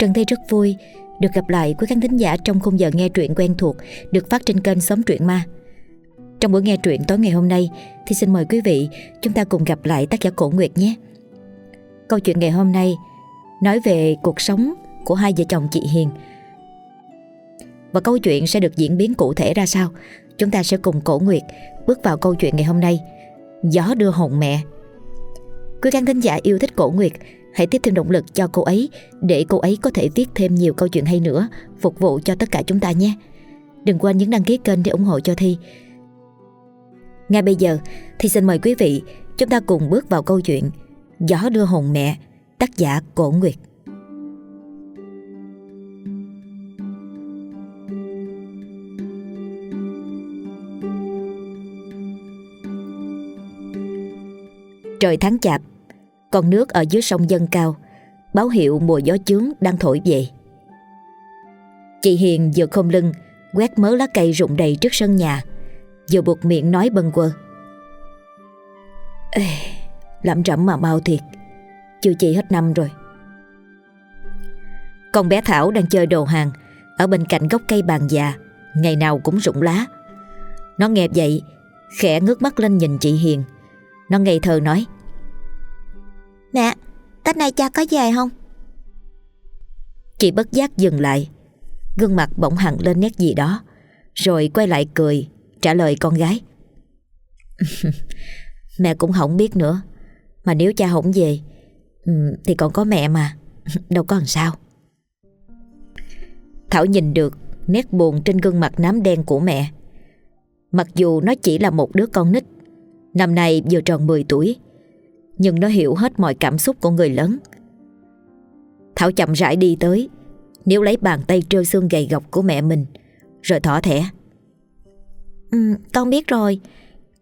Trần Tây rất vui được gặp lại quý khán thính giả trong khung giờ nghe truyện quen thuộc được phát trên kênh Xóm Truyện Ma. Trong buổi nghe truyện tối ngày hôm nay thì xin mời quý vị chúng ta cùng gặp lại tác giả Cổ Nguyệt nhé. Câu chuyện ngày hôm nay nói về cuộc sống của hai vợ chồng chị Hiền. Và câu chuyện sẽ được diễn biến cụ thể ra sao? Chúng ta sẽ cùng Cổ Nguyệt bước vào câu chuyện ngày hôm nay. Gió đưa hồn mẹ. Quý khán thính giả yêu thích Cổ Nguyệt Hãy tiếp thêm động lực cho cô ấy, để cô ấy có thể viết thêm nhiều câu chuyện hay nữa, phục vụ cho tất cả chúng ta nhé. Đừng quên nhấn đăng ký kênh để ủng hộ cho Thi. Ngay bây giờ thì xin mời quý vị chúng ta cùng bước vào câu chuyện Gió đưa hồn mẹ, tác giả Cổ Nguyệt. Trời tháng chạp con nước ở dưới sông dâng cao. Báo hiệu mùa gió chướng đang thổi về. Chị Hiền vừa không lưng Quét mớ lá cây rụng đầy trước sân nhà Vừa buộc miệng nói bâng quơ. Ê, Lắm rẫm mà mau thiệt Chưa chị hết năm rồi. Con bé Thảo đang chơi đồ hàng Ở bên cạnh gốc cây bàn già Ngày nào cũng rụng lá. Nó nghe vậy Khẽ ngước mắt lên nhìn chị Hiền. Nó ngây thơ nói Mẹ, Tết nay cha có về không? Chị bất giác dừng lại. Gương mặt bỗng hẳn lên nét gì đó Rồi quay lại cười Trả lời con gái. Mẹ cũng không biết nữa Mà nếu cha không về ừ, Thì còn có mẹ mà Đâu có làm sao. Thảo nhìn được Nét buồn trên gương mặt nám đen của mẹ. Mặc dù nó chỉ là một đứa con nít Năm nay vừa tròn 10 tuổi nhưng nó hiểu hết mọi cảm xúc của người lớn. Thảo chậm rãi đi tới, nếu lấy bàn tay trơ xương gầy gọc của mẹ mình, rồi thỏ thẻ. Ừ, con biết rồi,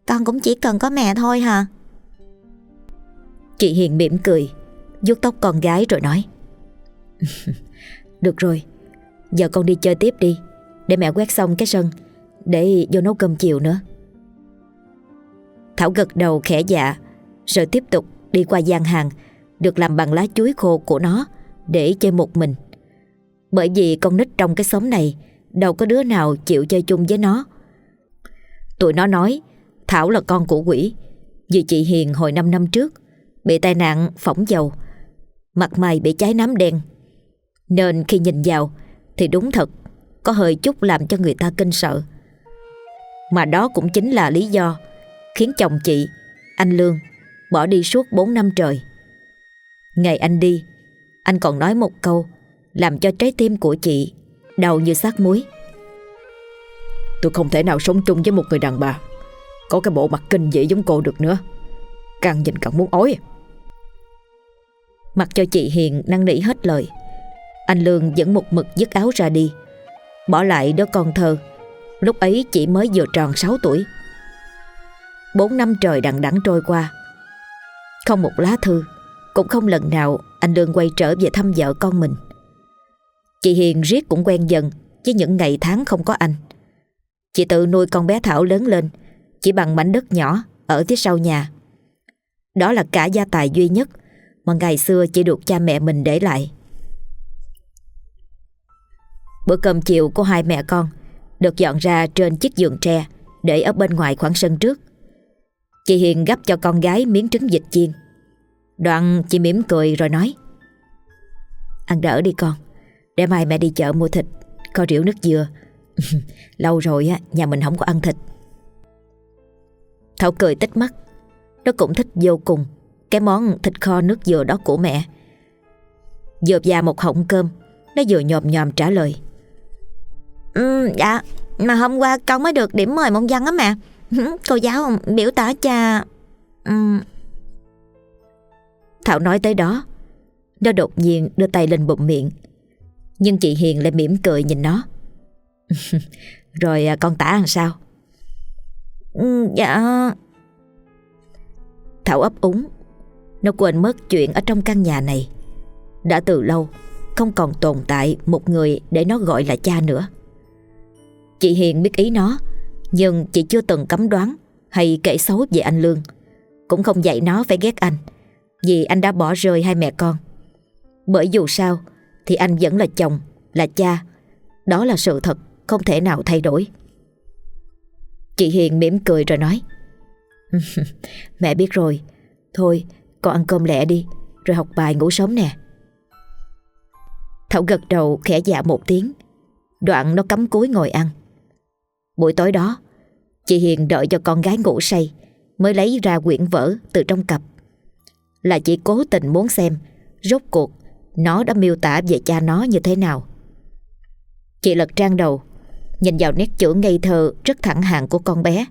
con cũng chỉ cần có mẹ thôi hả? Chị Hiền mỉm cười, vuốt tóc con gái rồi nói. Được rồi, giờ con đi chơi tiếp đi, để mẹ quét xong cái sân, để vô nấu cơm chiều nữa. Thảo gật đầu khẽ dạ, rồi tiếp tục đi qua gian hàng được làm bằng lá chuối khô của nó để chơi một mình. Bởi vì con nít trong cái xóm này đâu có đứa nào chịu chơi chung với nó. Tụi nó nói Thảo là con của quỷ vì chị Hiền hồi 5 năm trước bị tai nạn phỏng dầu mặt mày bị cháy nám đen nên khi nhìn vào thì đúng thật có hơi chút làm cho người ta kinh sợ. Mà đó cũng chính là lý do khiến chồng chị, anh Lương Bỏ đi suốt 4 năm trời. Ngày anh đi Anh còn nói một câu Làm cho trái tim của chị Đau như xác muối. Tôi không thể nào sống chung với một người đàn bà Có cái bộ mặt kinh dị giống cô được nữa. Càng nhìn càng muốn ói. Mặc cho chị Hiền năn nỉ hết lời Anh Lương vẫn một mực dứt áo ra đi Bỏ lại đứa con thơ. Lúc ấy chị mới vừa tròn 6 tuổi. Bốn năm trời đằng đẵng trôi qua không một lá thư, Cũng không lần nào anh Lương quay trở về thăm vợ con mình. Chị Hiền riết cũng quen dần Với những ngày tháng không có anh. Chị tự nuôi con bé Thảo lớn lên, Chỉ bằng mảnh đất nhỏ Ở phía sau nhà. Đó là cả gia tài duy nhất Mà ngày xưa chỉ được cha mẹ mình để lại. Bữa cơm chiều của hai mẹ con Được dọn ra trên chiếc giường tre Để ở bên ngoài khoảng sân trước. Chị Hiền gấp cho con gái miếng trứng vịt chiên. Đoạn chị mỉm cười rồi nói Ăn đỡ đi con Để mai mẹ đi chợ mua thịt kho rượu nước dừa. Lâu rồi á nhà mình không có ăn thịt. Thảo cười tích mắt Nó cũng thích vô cùng Cái món thịt kho nước dừa đó của mẹ. Dợp già một họng cơm Nó vừa nhòm nhòm trả lời ừ, Dạ Mà hôm qua con mới được điểm mời môn văn á mẹ. Cô giáo biểu tả cha Uhm. Thảo nói tới đó Nó đột nhiên đưa tay lên bụng miệng Nhưng chị Hiền lại mỉm cười nhìn nó. Rồi à, con tả làm sao? Ừ, Dạ. Thảo ấp úng Nó quên mất chuyện ở trong căn nhà này. Đã từ lâu Không còn tồn tại một người để nó gọi là cha nữa. Chị Hiền biết ý nó nhưng chị chưa từng cấm đoán Hay kể xấu về anh Lương. Cũng không dạy nó phải ghét anh, Vì anh đã bỏ rơi hai mẹ con. Bởi dù sao, Thì anh vẫn là chồng, Là cha. Đó là sự thật, Không thể nào thay đổi. Chị Hiền mỉm cười rồi nói, Mẹ biết rồi. Thôi, con ăn cơm lẹ đi, Rồi học bài ngủ sớm nè. Thảo gật đầu khẽ dạ một tiếng. Đoạn nó cắm cúi ngồi ăn. Buổi tối đó, Chị Hiền đợi cho con gái ngủ say, Mới lấy ra quyển vở từ trong cặp. Là chị cố tình muốn xem, Rốt cuộc Nó đã miêu tả về cha nó như thế nào. Chị lật trang đầu, Nhìn vào nét chữ ngây thơ Rất thẳng hàng của con bé,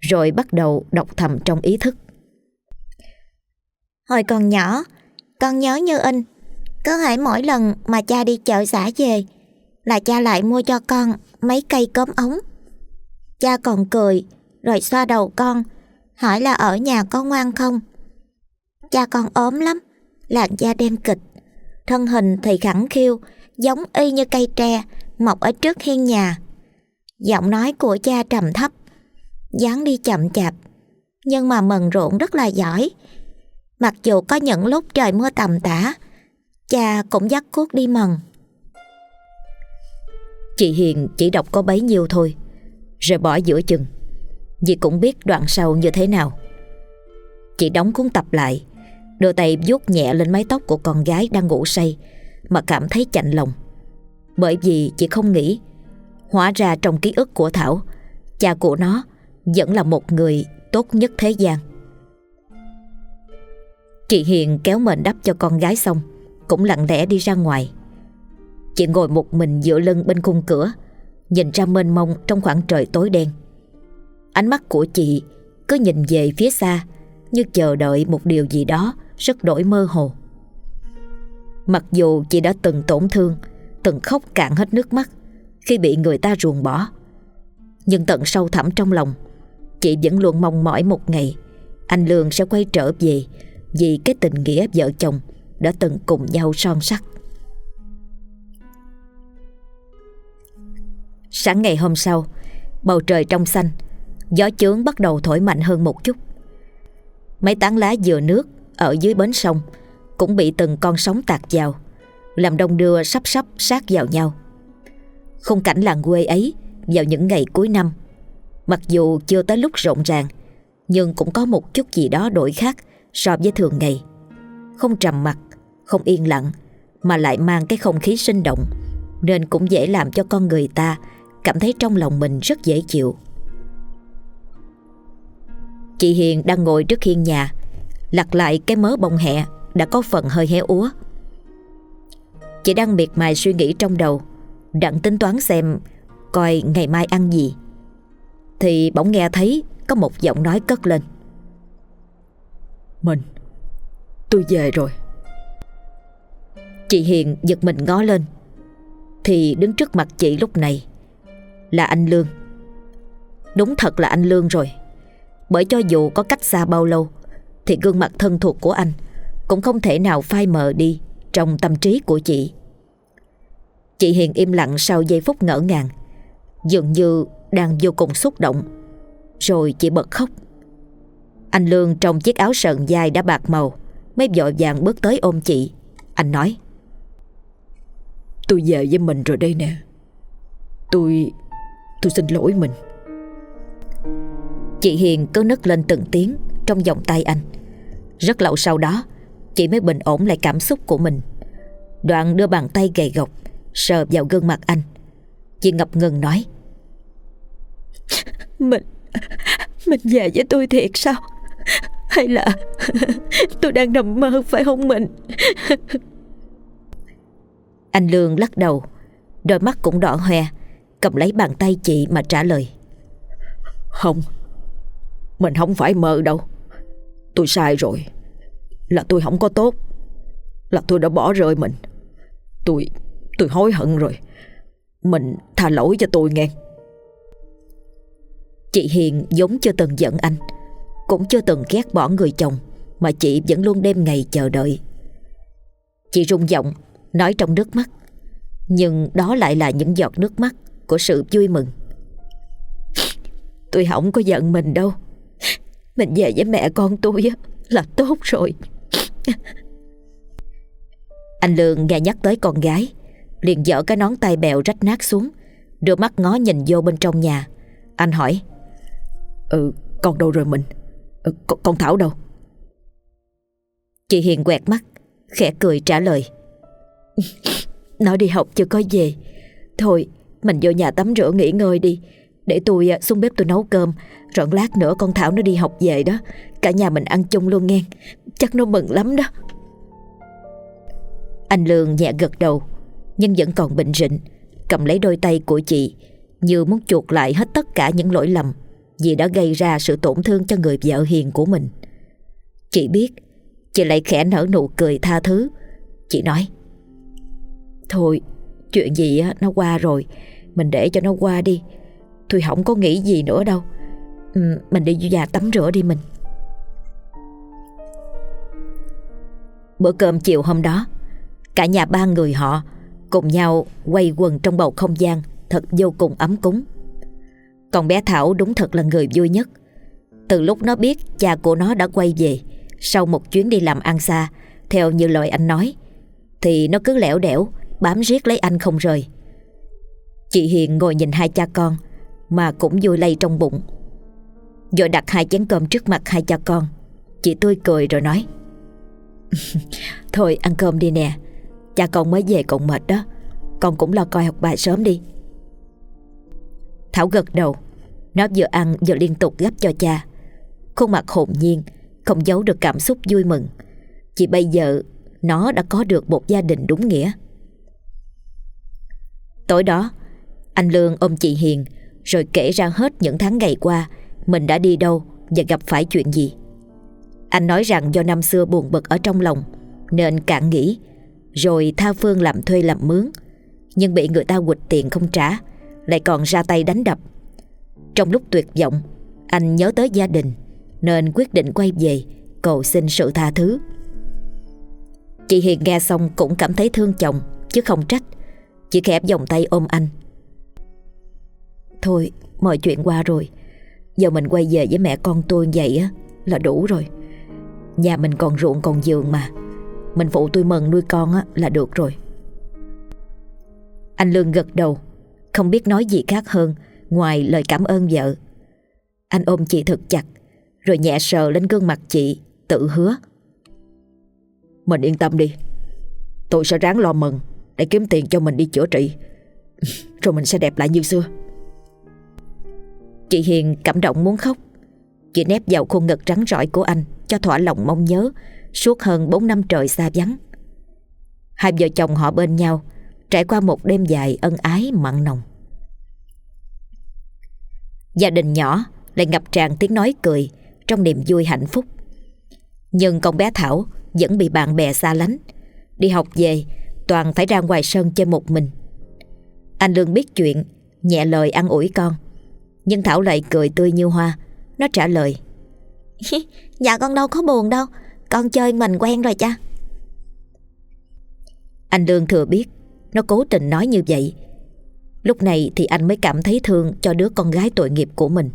Rồi bắt đầu đọc thầm trong ý thức. Hồi còn nhỏ, Con nhớ như in Có hãy mỗi lần mà cha đi chợ xã về, Là cha lại mua cho con Mấy cây cơm ống. Cha còn cười. Rồi xoa đầu con. Hỏi là ở nhà con ngoan không? Cha con ốm lắm. Làn da đen kịch. Thân hình thì khẳng khiu, Giống y như cây tre, Mọc ở trước hiên nhà. Giọng nói của cha trầm thấp. Dáng đi chậm chạp. Nhưng mà mần rộn rất là giỏi. Mặc dù có những lúc trời mưa tầm tã, Cha cũng dắt cuốc đi mần. Chị Hiền chỉ đọc có bấy nhiêu thôi. Rồi bỏ giữa chừng. Vì cũng biết đoạn sau như thế nào. Chị đóng cuốn tập lại, Đưa tay vuốt nhẹ lên mái tóc của con gái đang ngủ say Mà cảm thấy chạnh lòng. Bởi vì chị không nghĩ, Hóa ra trong ký ức của Thảo, Cha của nó vẫn là một người tốt nhất thế gian. Chị Hiền kéo mền đắp cho con gái xong, Cũng lặng lẽ đi ra ngoài. Chị ngồi một mình dựa lưng bên khung cửa Nhìn ra mênh mông trong khoảng trời tối đen. Ánh mắt của chị cứ nhìn về phía xa, Như chờ đợi một điều gì đó rất đổi mơ hồ. Mặc dù chị đã từng tổn thương, Từng khóc cạn hết nước mắt Khi bị người ta ruồng bỏ, Nhưng tận sâu thẳm trong lòng, Chị vẫn luôn mong mỏi một ngày Anh Lương sẽ quay trở về Vì cái tình nghĩa vợ chồng Đã từng cùng nhau son sắt. Sáng ngày hôm sau Bầu trời trong xanh Gió chướng bắt đầu thổi mạnh hơn một chút. Mấy tán lá dừa nước Ở dưới bến sông Cũng bị từng con sóng tạt vào Làm đông đưa sắp sắp sát vào nhau. Khung cảnh làng quê ấy Vào những ngày cuối năm Mặc dù chưa tới lúc rộn ràng Nhưng cũng có một chút gì đó đổi khác So với thường ngày. Không trầm mặc, không yên lặng Mà lại mang cái không khí sinh động Nên cũng dễ làm cho con người ta Cảm thấy trong lòng mình rất dễ chịu. Chị Hiền đang ngồi trước hiên nhà Lặt lại cái mớ bông hẹ Đã có phần hơi héo úa. Chị đang miệt mài suy nghĩ trong đầu Đặng tính toán xem Coi ngày mai ăn gì. Thì bỗng nghe thấy Có một giọng nói cất lên. Mình Tôi về rồi. Chị Hiền giật mình ngó lên. Thì đứng trước mặt chị lúc này là anh Lương. Đúng thật là anh Lương rồi. Bởi cho dù có cách xa bao lâu, Thì gương mặt thân thuộc của anh Cũng không thể nào phai mờ đi Trong tâm trí của chị. Chị Hiền im lặng sau giây phút ngỡ ngàng, Dường như đang vô cùng xúc động. Rồi chị bật khóc. Anh Lương trong chiếc áo sờn dài đã bạc màu, Mới vội vàng bước tới ôm chị. Anh nói, Tôi về với mình rồi đây nè. Tôi Tôi xin lỗi mình. Chị Hiền cứ nức lên từng tiếng Trong vòng tay anh. Rất lâu sau đó, Chị mới bình ổn lại cảm xúc của mình. Đoạn đưa bàn tay gầy gộc, Sờ vào gương mặt anh. Chị ngập ngừng nói, Mình Mình về với tôi thiệt sao? Hay là Tôi đang nằm mơ, phải không mình? Anh Lương lắc đầu, Đôi mắt cũng đỏ hoe. Cầm lấy bàn tay chị mà trả lời. Không, Mình không phải mơ đâu. Tôi sai rồi. Là tôi không có tốt. Là tôi đã bỏ rơi mình. Tôi Tôi hối hận rồi. Mình tha lỗi cho tôi nghe. Chị Hiền giống chưa từng giận anh, Cũng chưa từng ghét bỏ người chồng Mà chị vẫn luôn đêm ngày chờ đợi. Chị rung giọng, Nói trong nước mắt. Nhưng đó lại là những giọt nước mắt. Của sự vui mừng. Tôi không có giận mình đâu. Mình về với mẹ con tôi Là tốt rồi. Anh Lương nghe nhắc tới con gái Liền dở cái nón tay bèo rách nát xuống Đưa mắt ngó nhìn vô bên trong nhà. Anh hỏi Ừ con đâu rồi mình? Ừ, con, con Thảo đâu? Chị Hiền quẹt mắt Khẽ cười trả lời Nó đi học chưa có về. Thôi mình vô nhà tắm rửa nghỉ ngơi đi. Để tôi à, xuống bếp tôi nấu cơm. Rợn lát nữa con Thảo nó đi học về đó. Cả nhà mình ăn chung luôn nghe. Chắc nó mừng lắm đó. Anh Lương nhẹ gật đầu, Nhưng vẫn còn bình rịnh Cầm lấy đôi tay của chị, Như muốn chuộc lại hết tất cả những lỗi lầm Vì đã gây ra sự tổn thương cho người vợ hiền của mình. Chị biết, Chị lại khẽ nở nụ cười tha thứ. Chị nói, Thôi chuyện gì nó qua rồi. Mình để cho nó qua đi. Tôi không có nghĩ gì nữa đâu. Ừ, mình đi vô nhà tắm rửa đi mình. Bữa cơm chiều hôm đó, Cả nhà ba người họ Cùng nhau quay quần trong bầu không gian, Thật vô cùng ấm cúng. Còn bé Thảo đúng thật là người vui nhất. Từ lúc nó biết cha của nó đã quay về, Sau một chuyến đi làm ăn xa, Theo như lời anh nói, Thì nó cứ lẻo đẻo Bám riết lấy anh không rời. Chị Hiền ngồi nhìn hai cha con, Mà cũng vui lây trong bụng. Rồi đặt hai chén cơm trước mặt hai cha con. Chị tươi cười rồi nói, Thôi ăn cơm đi nè, Cha con mới về còn mệt đó, Con cũng lo coi học bài sớm đi. Thảo gật đầu, Nó vừa ăn vừa liên tục gấp cho cha. Khuôn mặt hồn nhiên, Không giấu được cảm xúc vui mừng. Chỉ bây giờ, Nó đã có được một gia đình đúng nghĩa. Tối đó, Anh Lương ôm chị Hiền, Rồi kể ra hết những tháng ngày qua, Mình đã đi đâu và gặp phải chuyện gì. Anh nói rằng do năm xưa buồn bực ở trong lòng, Nên cạn nghĩ, Rồi tha phương làm thuê làm mướn. Nhưng bị người ta quỵt tiền không trả, Lại còn ra tay đánh đập. Trong lúc tuyệt vọng, Anh nhớ tới gia đình, Nên quyết định quay về Cầu xin sự tha thứ. Chị Hiền nghe xong cũng cảm thấy thương chồng, Chứ không trách. Chị khẽ vòng tay ôm anh. Thôi, mọi chuyện qua rồi. Giờ mình quay về với mẹ con tôi vậy á, Là đủ rồi. Nhà mình còn ruộng, còn giường mà. Mình phụ tôi mừng nuôi con á, là được rồi. Anh Lương gật đầu. Không biết nói gì khác hơn, Ngoài lời cảm ơn vợ. Anh ôm chị thật chặt, Rồi nhẹ sờ lên gương mặt chị, Tự hứa. Mình yên tâm đi. Tôi sẽ ráng lo mừng để kiếm tiền cho mình đi chữa trị. Rồi mình sẽ đẹp lại như xưa. Chị Hiền cảm động muốn khóc. Chị nép vào khuôn ngực trắng rõi của anh, Cho thỏa lòng mong nhớ, Suốt hơn 4 năm trời xa vắng. Hai vợ chồng họ bên nhau, Trải qua một đêm dài ân ái mặn nồng. Gia đình nhỏ lại ngập tràn tiếng nói cười Trong niềm vui hạnh phúc. Nhưng con bé Thảo vẫn bị bạn bè xa lánh. Đi học về Toàn phải ra ngoài sân chơi một mình. Anh Lương biết chuyện, Nhẹ lời ăn ủi con. Nhưng Thảo lại cười tươi như hoa, Nó trả lời. Dạ con đâu có buồn đâu, Con chơi mình quen rồi cha. Anh Lương thừa biết, Nó cố tình nói như vậy. Lúc này thì anh mới cảm thấy thương Cho đứa con gái tội nghiệp của mình.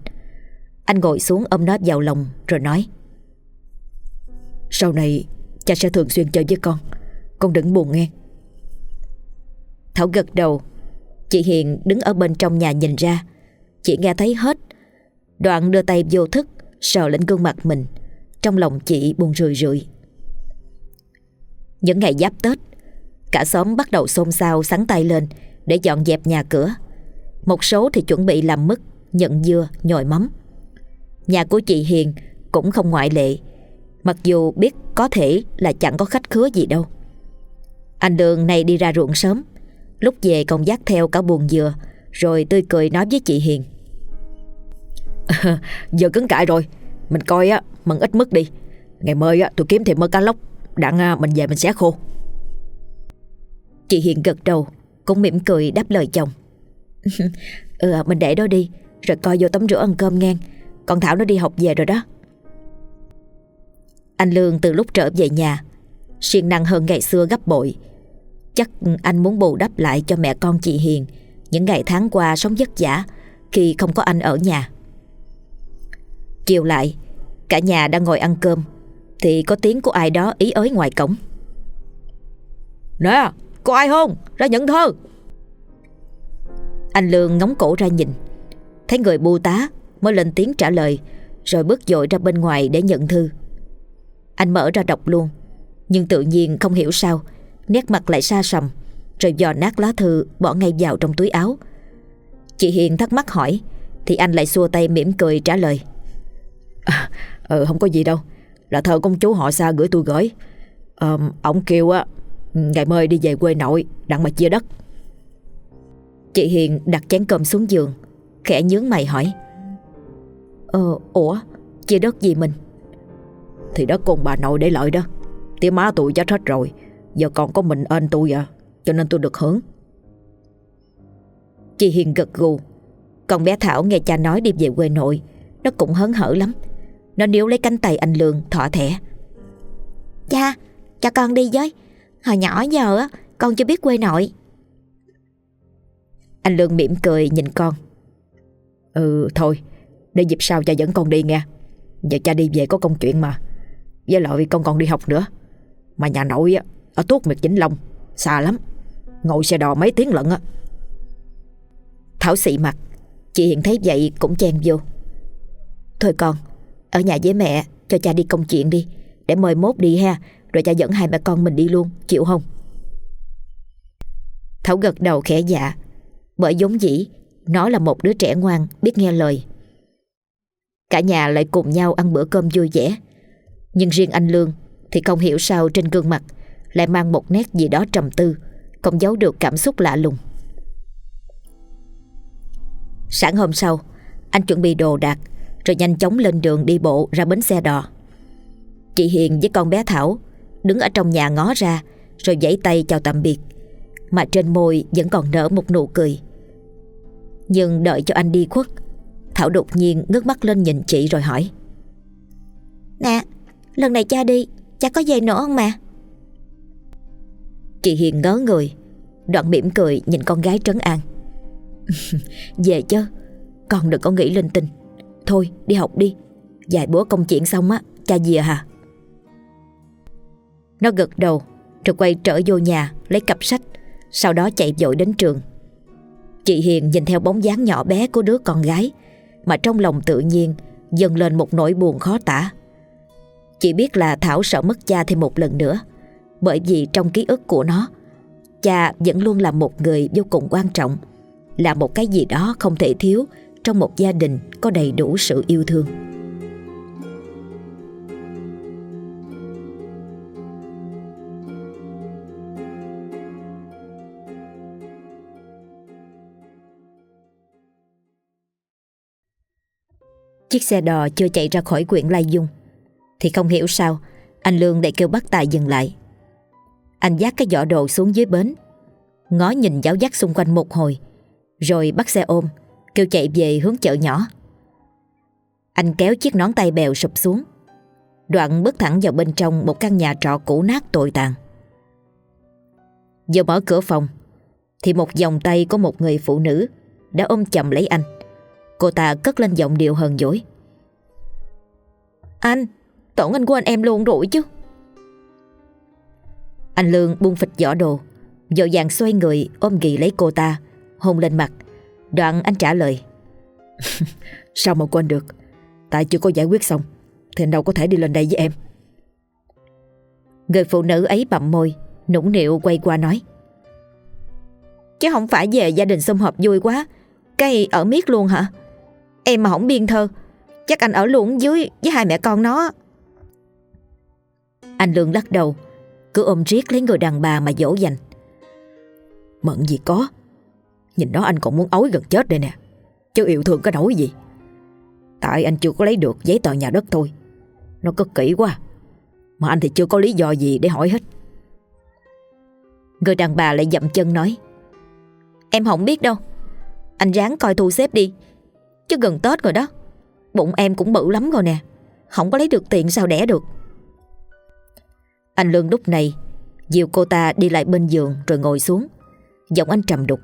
Anh ngồi xuống ôm nó vào lòng Rồi nói. Sau này, cha sẽ thường xuyên chơi với con Con đừng buồn nghe. Thảo gật đầu. Chị Hiền đứng ở bên trong nhà nhìn ra. Chị nghe thấy hết. Đoạn đưa tay vô thức Sờ lên gương mặt mình. Trong lòng chị buồn rười rượi. Những ngày giáp Tết Cả xóm bắt đầu xôn xao sắn tay lên Để dọn dẹp nhà cửa. Một số thì chuẩn bị làm mứt Nhận dưa, nhồi mắm. Nhà của chị Hiền cũng không ngoại lệ Mặc dù biết có thể là chẳng có khách khứa gì đâu. Anh Đường này đi ra ruộng sớm Lúc về còn dắt theo cả buồn dừa Rồi tươi cười nói với chị Hiền. Giờ cứng cãi rồi. Mình coi á, mần ít mức đi. Ngày mai á, tôi kiếm thêm mớ cá lóc. Đặng à, mình về mình xé khô. Chị Hiền gật đầu Cũng mỉm cười đáp lời chồng. Ừ mình để đó đi Rồi coi vô tắm rửa ăn cơm ngang. Còn Thảo nó đi học về rồi đó. Anh Lương từ lúc trở về nhà siêng năng hơn ngày xưa gấp bội. Chắc anh muốn bù đắp lại cho mẹ con chị Hiền. Những ngày tháng qua sống vất vả Khi không có anh ở nhà. Chiều lại, Cả nhà đang ngồi ăn cơm. Thì có tiếng của ai đó ý ới ngoài cổng. Nè, Có ai không? Ra nhận thơ. Anh Lương ngóng cổ ra nhìn. Thấy người bu tá mới lên tiếng trả lời, Rồi bước dội ra bên ngoài để nhận thư. Anh mở ra đọc luôn, Nhưng tự nhiên không hiểu sao Nét mặt lại xa sầm Rồi dò nát lá thư bỏ ngay vào trong túi áo. Chị Hiền thắc mắc hỏi Thì anh lại xua tay mỉm cười trả lời. À, Ừ không có gì đâu Là thơ công chú họ xa gửi tôi gửi à, ờ, Ông kêu á Ngày mai đi về quê nội Đặng mà chia đất. Chị Hiền đặt chén cơm xuống giường Khẽ nhướng mày hỏi Ờ ủa Chia đất gì mình? Thì đất con bà nội để lợi đó Tía má tụi chết hết rồi Giờ còn có mình ơn tôi à Cho nên tôi được hưởng. Chị Hiền gật gù. Còn bé Thảo nghe cha nói đi về quê nội Nó cũng hớn hở lắm. Nó níu lấy cánh tay anh Lương thọ thẻ. Cha Cho con đi với. Hồi nhỏ giờ á Con chưa biết quê nội. Anh Lương mỉm cười nhìn con. Ừ thôi Để dịp sau cha dẫn con đi nghe. Giờ cha đi về có công chuyện mà. Với lại con còn đi học nữa. Mà nhà nội á ở Tuốt Miệt Vĩnh Long. Xa lắm. Ngồi xe đò mấy tiếng lận á. Thảo xị mặt. Chị Hiền thấy vậy cũng chen vô. Thôi con, Ở nhà với mẹ, cho cha đi công chuyện đi. Để mời mốt đi ha. Rồi cha dẫn hai mẹ con mình đi luôn. Chịu không? Thảo gật đầu khẽ dạ. Bởi giống dĩ, Nó là một đứa trẻ ngoan, biết nghe lời. Cả nhà lại cùng nhau ăn bữa cơm vui vẻ. Nhưng riêng anh Lương Thì không hiểu sao trên gương mặt lại mang một nét gì đó trầm tư. Không giấu được cảm xúc lạ lùng. Sáng hôm sau, Anh chuẩn bị đồ đạc, Rồi nhanh chóng lên đường đi bộ ra bến xe đò. Chị Hiền với con bé Thảo Đứng ở trong nhà ngó ra, Rồi giãy tay chào tạm biệt, Mà trên môi vẫn còn nở một nụ cười. Nhưng đợi cho anh đi khuất, Thảo đột nhiên ngước mắt lên nhìn chị rồi hỏi. Nè, Lần này cha đi, Cha có về nữa không mà? Chị Hiền ngớ người. Đoạn mỉm cười nhìn con gái trấn an. Về chứ, Con đừng có nghĩ linh tinh. Thôi, đi học đi. Vài bữa công chuyện xong á, Cha về hả Nó gật đầu, Rồi quay trở vô nhà, lấy cặp sách, Sau đó chạy vội đến trường. Chị Hiền nhìn theo bóng dáng nhỏ bé của đứa con gái, Mà trong lòng tự nhiên Dần lên một nỗi buồn khó tả. Chị biết là Thảo sợ mất cha thêm một lần nữa bởi vì trong ký ức của nó, Cha vẫn luôn là một người vô cùng quan trọng, Là một cái gì đó không thể thiếu Trong một gia đình có đầy đủ sự yêu thương. Chiếc xe đò chưa chạy ra khỏi quyện Lai Dung, Thì không hiểu sao, Anh Lương lại kêu bắt tài dừng lại. Anh dắt cái giỏ đồ xuống dưới bến. Ngó nhìn giáo dắt xung quanh một hồi, Rồi bắt xe ôm, Kêu chạy về hướng chợ nhỏ. Anh kéo chiếc nón tay bèo sụp xuống. Đoạn bước thẳng vào bên trong Một căn nhà trọ cũ nát tồi tàn. Vừa mở cửa phòng, Thì một vòng tay của một người phụ nữ Đã ôm chầm lấy anh. Cô ta cất lên giọng điệu hờn dỗi. Anh Tổn anh của anh em luôn rồi chứ. Anh Lương buông phịch giỏ đồ Dội vàng xoay người ôm ghì lấy cô ta, Hôn lên mặt. Đoạn anh trả lời, Sao mà quên được? Tại chưa có giải quyết xong, Thì anh đâu có thể đi lên đây với em. Người phụ nữ ấy bậm môi, Nũng nịu quay qua nói, Chứ không phải về gia đình xung họp vui quá, Cái ở miết luôn hả? Em mà không biên thơ, Chắc anh ở luôn dưới, với hai mẹ con nó. Anh Lương lắc đầu cứ ôm riết lấy người đàn bà mà dỗ dành. Mận gì có. Nhìn đó anh còn muốn ói gần chết đây nè. Chứ yêu thương có nổi gì. Tại anh chưa có lấy được giấy tờ nhà đất thôi. Nó cất kỹ quá. Mà anh thì chưa có lý do gì để hỏi hết. Người đàn bà lại dậm chân nói. Em không biết đâu. Anh ráng coi thu xếp đi. Chứ gần Tết rồi đó, Bụng em cũng bự lắm rồi nè. Không có lấy được tiền sao đẻ được. Anh Lương lúc này, Dìu cô ta đi lại bên giường rồi ngồi xuống. Giọng anh trầm đục.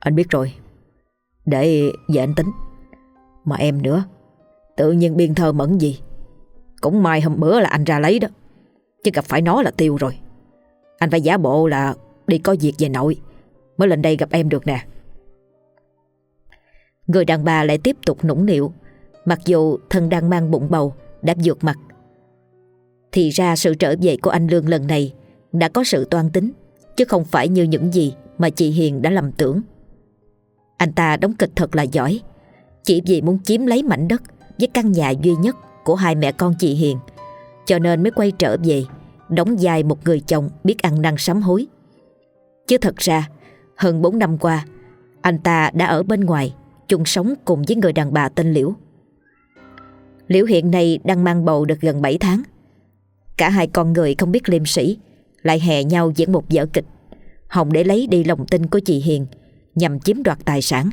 Anh biết rồi. Để về anh tính. Mà em nữa, Tự nhiên biên thơ mẫn gì. Cũng mai hôm bữa là anh ra lấy đó. Chứ gặp phải nó là tiêu rồi. Anh phải giả bộ là Đi có việc về nội, Mới lên đây gặp em được nè. Người đàn bà lại tiếp tục nũng nịu. Mặc dù thân đang mang bụng bầu, Đã vượt mặt thì ra sự trở về của anh Lương lần này Đã có sự toan tính, Chứ không phải như những gì Mà chị Hiền đã lầm tưởng Anh ta đóng kịch thật là giỏi, Chỉ vì muốn chiếm lấy mảnh đất Với căn nhà duy nhất Của hai mẹ con chị Hiền, Cho nên mới quay trở về, Đóng vai một người chồng biết ăn năn sám hối Chứ thật ra, Hơn 4 năm qua, Anh ta đã ở bên ngoài, chung sống cùng với người đàn bà tên Liễu. Liễu hiện nay đang mang bầu được gần 7 tháng. Cả hai con người không biết liêm sĩ, lại hè nhau diễn một vở kịch. Hồng để lấy đi lòng tin của chị Hiền nhằm chiếm đoạt tài sản,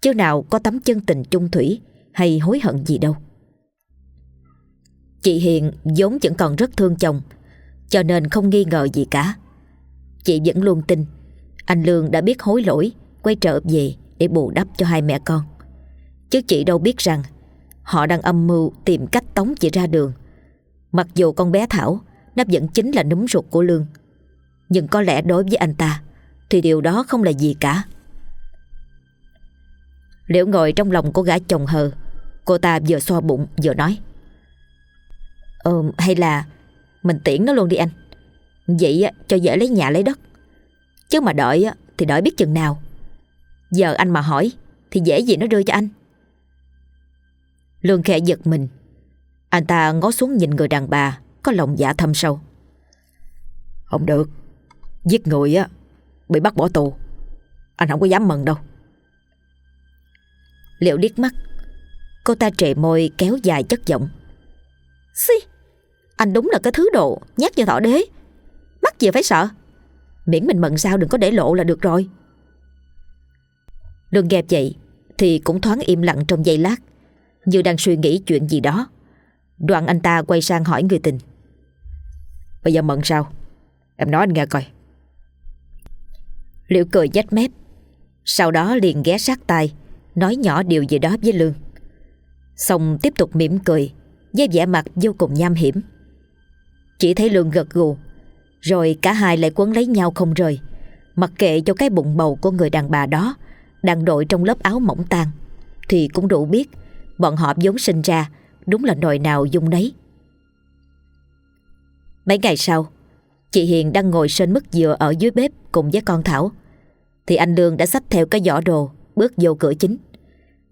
chứ nào có tấm chân tình chung thủy hay hối hận gì đâu. Chị Hiền vốn vẫn còn rất thương chồng, cho nên không nghi ngờ gì cả. Chị vẫn luôn tin anh Lương đã biết hối lỗi, quay trở về để bù đắp cho hai mẹ con. Chứ chị đâu biết rằng họ đang âm mưu tìm cách tống chị ra đường. Mặc dù con bé Thảo nó vẫn chính là núm ruột của Lương. Nhưng có lẽ đối với anh ta thì điều đó không là gì cả. Liễu ngồi trong lòng của gã chồng hờ, Cô ta vừa xoa bụng vừa nói Ờ hay là Mình tiễn nó luôn đi anh Vậy cho dễ lấy nhà lấy đất Chứ mà đợi thì đợi biết chừng nào Giờ anh mà hỏi Thì dễ gì nó đưa cho anh Lương khẽ giật mình anh ta ngó xuống nhìn người đàn bà, Có lòng dạ thâm sâu. Không được. Giết người á, Bị bắt bỏ tù. Anh không có dám mừng đâu. Liệu điếc mắt, Cô ta trề môi kéo dài chất giọng. Xì, Anh đúng là cái thứ độ nhát như thỏ đế. Mắc gì phải sợ? Miễn mình mận sao đừng có để lộ là được rồi. Lương nghe vậy Thì cũng thoáng im lặng trong giây lát, Như đang suy nghĩ chuyện gì đó. Đoạn anh ta quay sang hỏi người tình. Bây giờ mận sao? Em nói anh nghe coi. Liễu cười nhếch mép. Sau đó liền ghé sát tai, Nói nhỏ điều gì đó với Lương. Xong tiếp tục mỉm cười, Với vẻ mặt vô cùng nham hiểm. Chỉ thấy Lương gật gù, Rồi cả hai lại quấn lấy nhau không rời, Mặc kệ cho cái bụng bầu của người đàn bà đó đang đội trong lớp áo mỏng tan thì cũng đủ biết bọn họ vốn sinh ra đúng là nồi nào dung nấy. Mấy ngày sau, chị Hiền đang ngồi trên mức dừa ở dưới bếp cùng với con Thảo thì anh Lương đã xách theo cái giỏ đồ bước vô cửa chính.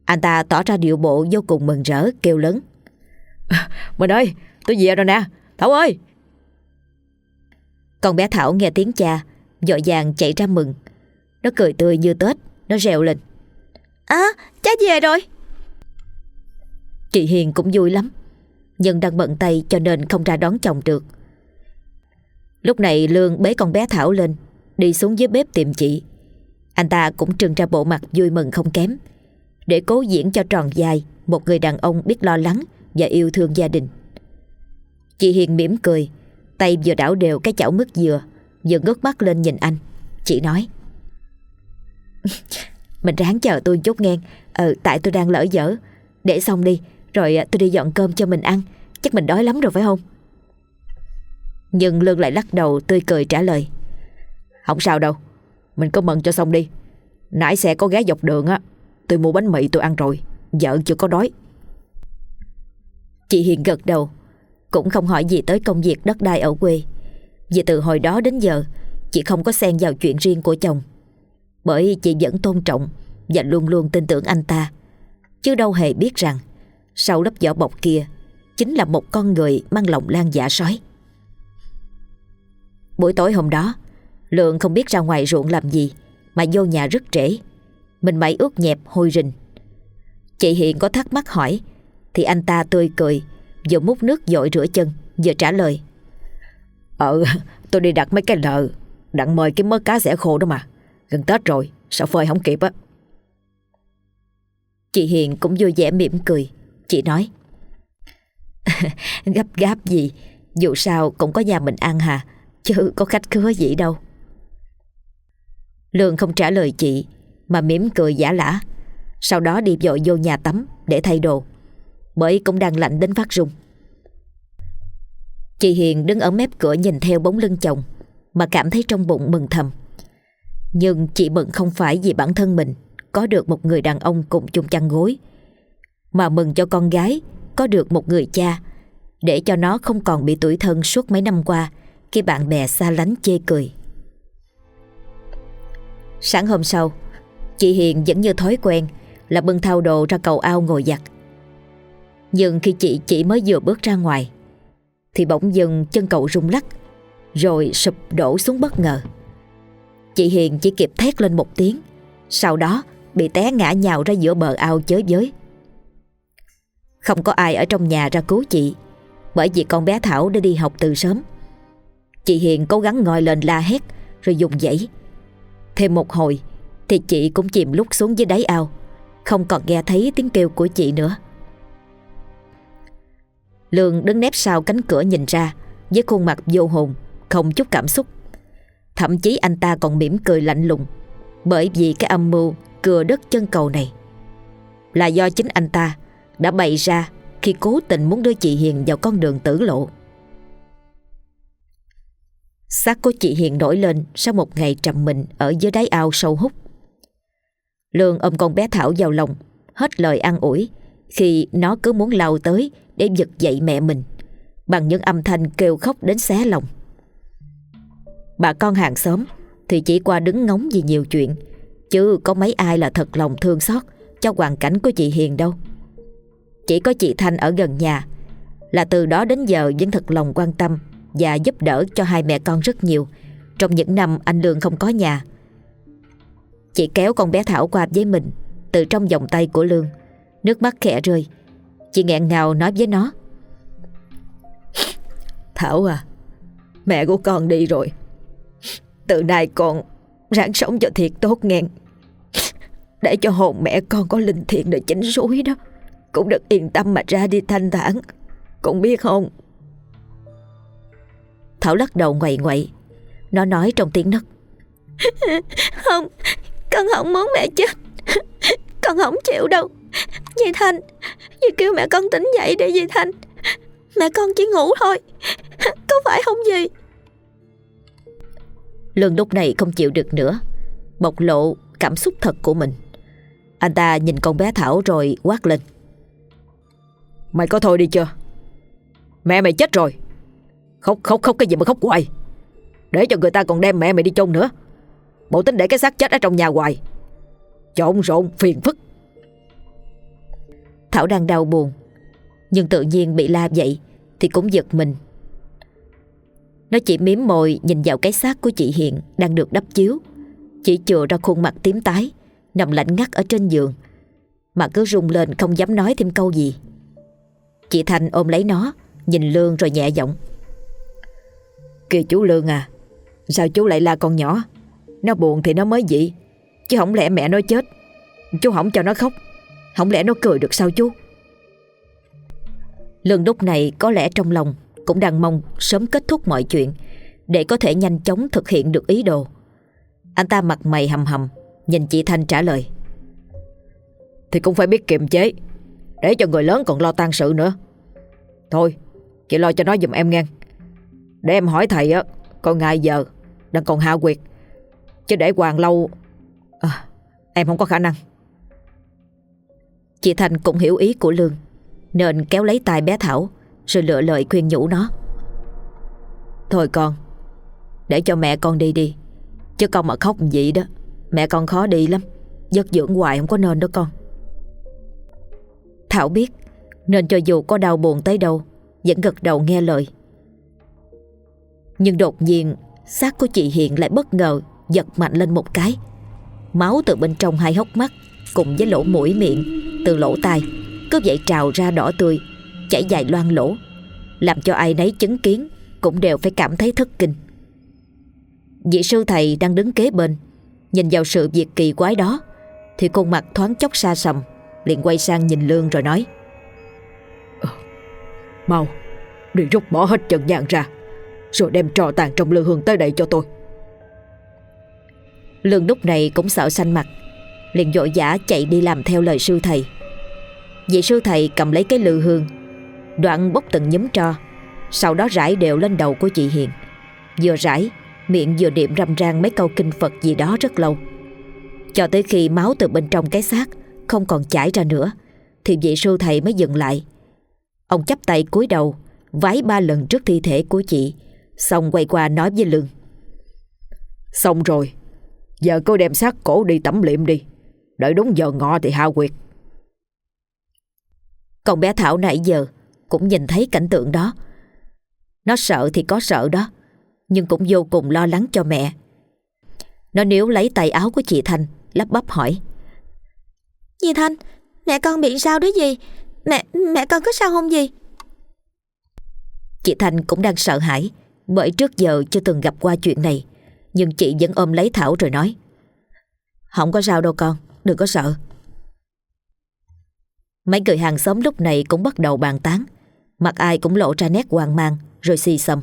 Anh ta tỏ ra điệu bộ vô cùng mừng rỡ kêu lớn. Mình ơi, tôi về rồi nè, Thảo ơi! Con bé Thảo nghe tiếng cha, dội vàng chạy ra mừng. Nó cười tươi như Tết nó reo lên À cha về rồi Chị Hiền cũng vui lắm. Nhưng đang bận tay cho nên không ra đón chồng được. Lúc này Lương bế con bé Thảo lên, Đi xuống dưới bếp tìm chị. Anh ta cũng trưng ra bộ mặt vui mừng không kém. Để cố diễn cho tròn dài, Một người đàn ông biết lo lắng Và yêu thương gia đình. Chị Hiền mỉm cười, Tay vừa đảo đều cái chảo mứt dừa, Vừa ngước mắt lên nhìn anh. Chị nói, Mình ráng chờ tôi chút nghe. Ừ tại tôi đang lỡ dở. Để xong đi rồi à, tôi đi dọn cơm cho mình ăn. Chắc mình đói lắm rồi phải không? Nhưng Lương lại lắc đầu, tươi cười trả lời. Không sao đâu. Mình có mừng cho xong đi. Nãy xe có ghé dọc đường á. Tôi mua bánh mì tôi ăn rồi. Vợ chưa có đói. Chị Hiền gật đầu. Cũng không hỏi gì tới công việc đất đai ở quê. Vì từ hồi đó đến giờ, Chị không có xen vào chuyện riêng của chồng. Bởi chị vẫn tôn trọng Và luôn luôn tin tưởng anh ta. Chứ đâu hề biết rằng sau lớp vỏ bọc kia, Chính là một con người mang lòng lan dạ sói. Buổi tối hôm đó, Lượng không biết ra ngoài ruộng làm gì, Mà vô nhà rất trễ. Mình mãi ướt nhẹp hôi rình. Chị Hiền có thắc mắc hỏi, Thì anh ta tươi cười, Vừa múc nước dội rửa chân, Vừa trả lời. Ờ tôi đi đặt mấy cái lợ Đặng mời cái mớ cá rẻ khô đó mà. Gần Tết rồi Sợ phơi không kịp á? Chị Hiền cũng vui vẻ mỉm cười. Chị nói. Gấp gáp gì? Dù sao cũng có nhà mình ăn hà, Chứ có khách khứa gì đâu. Lương không trả lời chị, Mà mỉm cười giả lả. Sau đó đi dội vô nhà tắm Để thay đồ, Bởi cũng đang lạnh đến phát rung Chị Hiền đứng ở mép cửa nhìn theo bóng lưng chồng, Mà cảm thấy trong bụng mừng thầm. Nhưng chị mừng không phải vì bản thân mình, Có được một người đàn ông cùng chung chăn gối mà mừng cho con gái, Có được một người cha. Để cho nó không còn bị tuổi thân suốt mấy năm qua, Khi bạn bè xa lánh chê cười. Sáng hôm sau, Chị Hiền vẫn như thói quen, Là bưng thao đồ ra cầu ao ngồi giặt. Nhưng khi chị chỉ mới vừa bước ra ngoài, Thì bỗng dừng chân cậu rung lắc, Rồi sụp đổ xuống bất ngờ. Chị Hiền chỉ kịp thét lên một tiếng, Sau đó bị té ngã nhào ra giữa bờ ao chới giới. Không có ai ở trong nhà ra cứu chị, Bởi vì con bé Thảo đã đi học từ sớm. Chị Hiền cố gắng ngồi lên la hét, Rồi dùng dãy. Thêm một hồi, Thì chị cũng chìm lúc xuống dưới đáy ao, Không còn nghe thấy tiếng kêu của chị nữa. Lương đứng nép sau cánh cửa nhìn ra, Với khuôn mặt vô hồn, Không chút cảm xúc. Thậm chí anh ta còn mỉm cười lạnh lùng, Bởi vì cái âm mưu cưa đất chân cầu này. Là do chính anh ta đã bày ra Khi cố tình muốn đưa chị Hiền vào con đường tử lộ. Xác của chị Hiền nổi lên Sau một ngày trầm mình Ở dưới đáy ao sâu hút. Lương ôm con bé Thảo vào lòng, Hết lời an ủi Khi nó cứ muốn lao tới Để giật dậy mẹ mình, Bằng những âm thanh kêu khóc đến xé lòng. Bà con hàng xóm Thì chỉ qua đứng ngóng vì nhiều chuyện, Chứ có mấy ai là thật lòng thương xót Cho hoàn cảnh của chị Hiền đâu. Chỉ có chị Thanh ở gần nhà. Là từ đó đến giờ vẫn thật lòng quan tâm Và giúp đỡ cho hai mẹ con rất nhiều. Trong những năm anh Lương không có nhà, Chị kéo con bé Thảo qua với mình Từ trong vòng tay của Lương. Nước mắt khẽ rơi. Chị nghẹn ngào nói với nó. Thảo à Mẹ của con đi rồi. Từ nay con ráng sống cho thiệt tốt ngàn Để cho hồn mẹ con có linh thiện để chỉnh suối đó. Cũng được yên tâm mà ra đi thanh thản. Con biết không? Thảo lắc đầu ngoậy ngoậy Nó nói trong tiếng nấc. Không Con không muốn mẹ chết. Con không chịu đâu. Dì Thanh Dì kêu mẹ con tỉnh dậy để dì Thanh. Mẹ con chỉ ngủ thôi. Có phải không dì? Lương lúc này không chịu được nữa Bộc lộ cảm xúc thật của mình. Anh ta nhìn con bé Thảo rồi quát lên Mày có thôi đi chưa Mẹ mày chết rồi Khóc khóc khóc cái gì mà khóc hoài Để cho người ta còn đem mẹ mày đi chôn nữa Bộ tính để cái xác chết ở trong nhà hoài Trộn rộn phiền phức Thảo đang đau buồn Nhưng tự nhiên bị la vậy Thì cũng giật mình nó chỉ miếm môi nhìn vào cái xác của chị Hiền đang được đắp chiếu. Chỉ chừa ra khuôn mặt tím tái, nằm lạnh ngắt ở trên giường. Mà cứ rung lên không dám nói thêm câu gì. Chị Thành ôm lấy nó, nhìn Lương rồi nhẹ giọng. Kìa chú Lương à, sao chú lại la con nhỏ? Nó buồn thì nó mới vậy, chứ không lẽ mẹ nó chết. Chú không cho nó khóc, không lẽ nó cười được sao chú? Lương lúc này có lẽ trong lòng cũng đang mong sớm kết thúc mọi chuyện để có thể nhanh chóng thực hiện được ý đồ. Anh ta mặt mày hầm hầm, nhìn chị Thanh trả lời. Thì cũng phải biết kiềm chế, để cho người lớn còn lo tan sự nữa. Thôi, chị lo cho nó giùm em nghe. Để em hỏi thầy á, còn ngày giờ đang còn hạ quyệt. Chứ để hoàng lâu, à, em không có khả năng. Chị Thành cũng hiểu ý của Lương, nên kéo lấy tay bé Thảo, rồi lựa lời khuyên nhủ nó Thôi con Để cho mẹ con đi đi Chứ con mà khóc vậy đó Mẹ con khó đi lắm Giấc dưỡng hoài không có nên đó con Thảo biết, Nên cho dù có đau buồn tới đâu, Vẫn gật đầu nghe lời. Nhưng đột nhiên, xác của chị Hiền lại bất ngờ, Giật mạnh lên một cái. Máu từ bên trong hai hốc mắt, Cùng với lỗ mũi miệng, Từ lỗ tai, Cứ vậy trào ra đỏ tươi, chảy dài loang lỗ, làm cho ai nấy chứng kiến, cũng đều phải cảm thấy thất kinh. Vị sư thầy đang đứng kế bên, nhìn vào sự việc kỳ quái đó, thì khuôn mặt thoáng chốc xa sầm liền quay sang nhìn lương rồi nói ờ, mau đi rút bỏ hết chân nhang ra rồi đem trò tàn trong lư hương tới đây cho tôi. Lương lúc này cũng sợ xanh mặt liền vội vã chạy đi làm theo lời sư thầy. Vị sư thầy cầm lấy cái lư hương Đoạn bốc từng nhúm tro Sau đó rải đều lên đầu của chị Hiền. Vừa rải Miệng vừa niệm râm ran mấy câu kinh Phật gì đó rất lâu. Cho tới khi máu từ bên trong cái xác Không còn chảy ra nữa Thì vị sư thầy mới dừng lại. Ông chắp tay cúi đầu Vái ba lần trước thi thể của chị Xong quay qua nói với Lương. Xong rồi Giờ cô đem xác cổ đi tẩm liệm đi Đợi đúng giờ ngọ thì hạ quyệt Còn bé Thảo nãy giờ Cũng nhìn thấy cảnh tượng đó. Nó sợ thì có sợ đó Nhưng cũng vô cùng lo lắng cho mẹ. Nó níu lấy tay áo của chị Thanh Lắp bắp hỏi Dì Thanh? Mẹ con bị sao đó gì? Mẹ mẹ con có sao không gì? Chị Thanh cũng đang sợ hãi Bởi trước giờ chưa từng gặp qua chuyện này. Nhưng chị vẫn ôm lấy Thảo rồi nói Không có sao đâu con Đừng có sợ. Mấy người hàng xóm lúc này cũng bắt đầu bàn tán. Mặt ai cũng lộ ra nét hoang mang Rồi xì xầm.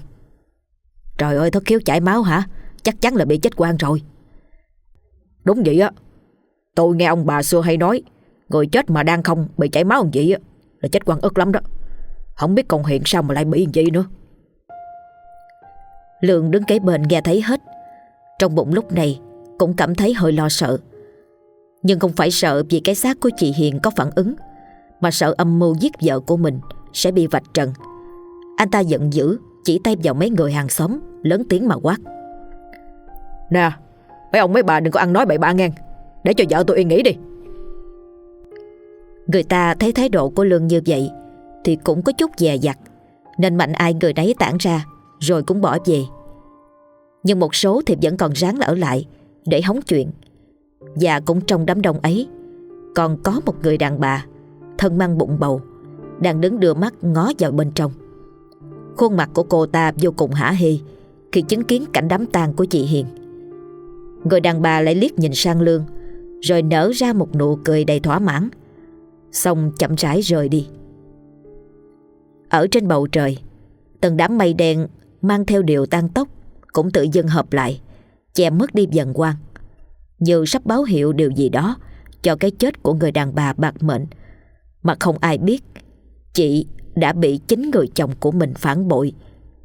Trời ơi thất khiếu chảy máu hả? Chắc chắn là bị chết quan rồi. Đúng vậy á Tôi nghe ông bà xưa hay nói, Người chết mà đang không bị chảy máu vậy á, Là chết quan ức lắm đó. Không biết còn Hiện sao mà lại bị gì nữa. Lượng đứng kế bên nghe thấy hết. Trong bụng lúc này Cũng cảm thấy hơi lo sợ. Nhưng không phải sợ vì cái xác của chị Hiền có phản ứng, Mà sợ âm mưu giết vợ của mình Sẽ bị vạch trần. Anh ta giận dữ, Chỉ tay vào mấy người hàng xóm, Lớn tiếng mà quát. Nè, Mấy ông mấy bà đừng có ăn nói bậy bạ ngang để cho vợ tôi yên nghỉ đi. Người ta thấy thái độ của Lương như vậy Thì cũng có chút dè dặt, Nên mạnh ai người đấy tản ra, Rồi cũng bỏ về. Nhưng một số thì vẫn còn ráng ở lại Để hóng chuyện. Và cũng trong đám đông ấy, Còn có một người đàn bà, Thân mang bụng bầu, Đang đứng đưa mắt ngó vào bên trong. Khuôn mặt của cô ta vô cùng hả hê Khi chứng kiến cảnh đám tang của chị Hiền. Người đàn bà lại liếc nhìn sang Lương rồi nở ra một nụ cười đầy thỏa mãn. Xong chậm rãi rời đi. Ở trên bầu trời, Từng đám mây đen Mang theo điều tan tốc Cũng tự dưng hợp lại, Che mất đi dần quang. Như sắp báo hiệu điều gì đó Cho cái chết của người đàn bà bạc mệnh. Mà không ai biết, Chị đã bị chính người chồng của mình phản bội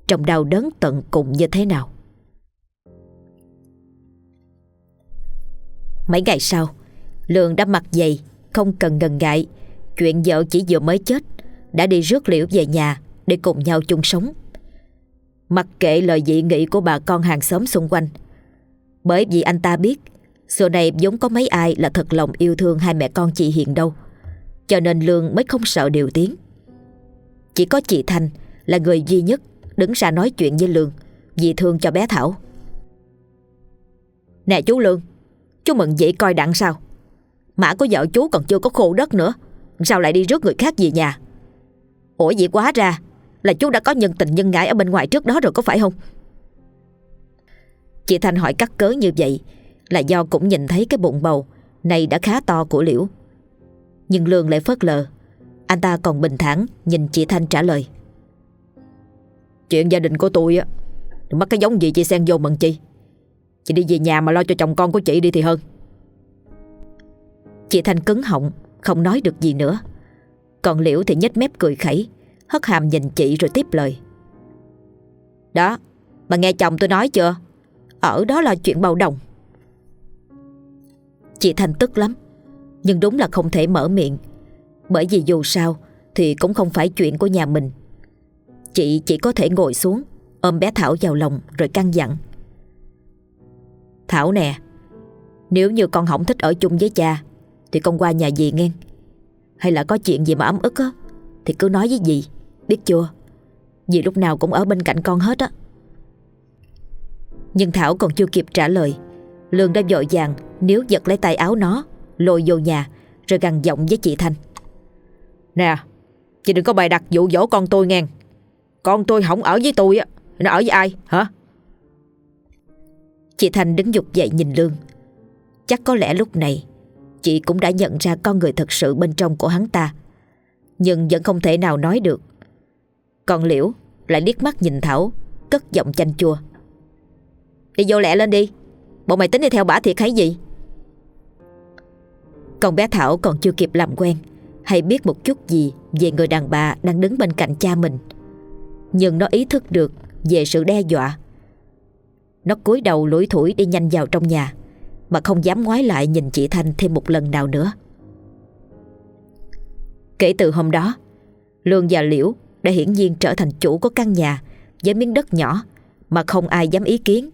Trong đau đớn tận cùng như thế nào. Mấy ngày sau, Lương đã mặc giày Không cần ngần ngại. Chuyện vợ chỉ vừa mới chết Đã đi rước liễu về nhà Để cùng nhau chung sống. Mặc kệ lời dị nghị của bà con hàng xóm xung quanh, Bởi vì anh ta biết Xưa này vốn có mấy ai là thật lòng yêu thương hai mẹ con chị Hiền đâu, Cho nên Lương mới không sợ điều tiếng. Chỉ có chị Thanh là người duy nhất đứng ra nói chuyện với Lương Vì thương cho bé Thảo. Nè chú Lương Chú mừng vậy coi đặng sao? Mã của vợ chú còn chưa có khô đất nữa. Sao lại đi rước người khác về nhà? Ủa, vậy quá ra Là chú đã có nhân tình nhân ngại ở bên ngoài trước đó rồi có phải không? Chị Thanh hỏi cắt cớ như vậy Là do cũng nhìn thấy cái bụng bầu, Này đã khá to của Liễu. Nhưng Lương lại phớt lờ. Anh ta còn bình thản Nhìn chị Thanh trả lời. Chuyện gia đình của tôi á Đừng mắc cái giống gì chị xen vô mận chi Chị đi về nhà mà lo cho chồng con của chị đi thì hơn. Chị Thanh cứng họng, Không nói được gì nữa. Còn Liễu thì nhếch mép cười khẩy, Hất hàm nhìn chị rồi tiếp lời. Đó, Bà nghe chồng tôi nói chưa? Ở đó là chuyện bao đồng. Chị Thanh tức lắm, Nhưng đúng là không thể mở miệng. Bởi vì dù sao Thì cũng không phải chuyện của nhà mình. Chị chỉ có thể ngồi xuống, Ôm bé Thảo vào lòng rồi căng dặn. Thảo nè. Nếu như con không thích ở chung với cha, Thì con qua nhà dì nghe. Hay là có chuyện gì mà ấm ức á, Thì cứ nói với dì, Biết chưa? Dì lúc nào cũng ở bên cạnh con hết á. Nhưng Thảo còn chưa kịp trả lời, Lương đã vội vàng Nếu giật lấy tay áo nó, Lôi vô nhà, Rồi gằn giọng với chị Thanh. Nè, Chị đừng có bày đặt dụ dỗ con tôi nghe. Con tôi không ở với tôi á. Nó ở với ai? Hả? Chị Thanh đứng dục dậy nhìn Lương. Chắc có lẽ lúc này, Chị cũng đã nhận ra con người thật sự bên trong của hắn ta. Nhưng vẫn không thể nào nói được. Còn Liễu lại liếc mắt nhìn Thảo, Cất giọng chanh chua. Đi vô lẹ lên đi. Bộ mày tính đi theo bả thiệt hay gì? Còn bé Thảo còn chưa kịp làm quen, Hay biết một chút gì Về người đàn bà đang đứng bên cạnh cha mình. Nhưng nó ý thức được Về sự đe dọa nó cúi đầu lủi thủi đi nhanh vào trong nhà Mà không dám ngoái lại nhìn chị Thanh thêm một lần nào nữa Kể từ hôm đó Lương và Liễu đã hiển nhiên trở thành chủ của căn nhà với miếng đất nhỏ mà không ai dám ý kiến.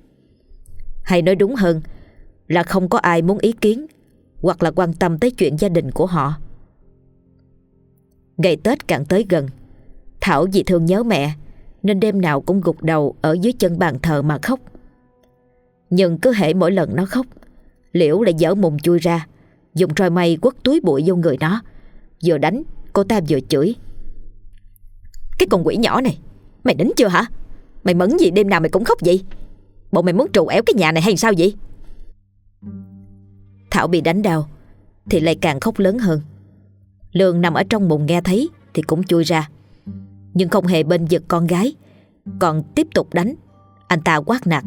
Hay nói đúng hơn là không có ai muốn ý kiến hoặc là quan tâm tới chuyện gia đình của họ. Ngày Tết càng tới gần, Thảo vì thương nhớ mẹ nên đêm nào cũng gục đầu ở dưới chân bàn thờ mà khóc. Nhưng cứ hệ mỗi lần nó khóc, Liễu lại dở mùng chui ra, dùng roi mây quất túi bụi vô người nó, vừa đánh cô ta vừa chửi. Cái con quỷ nhỏ này Mày nín chưa hả? Mày mẫn gì đêm nào mày cũng khóc vậy? Bộ mày muốn trù ẻo cái nhà này hay sao vậy? Thảo bị đánh đau Thì lại càng khóc lớn hơn. Lương nằm ở trong mùng nghe thấy Thì cũng chui ra. Nhưng không hề bên giật con gái Còn tiếp tục đánh. Anh ta quát nạt.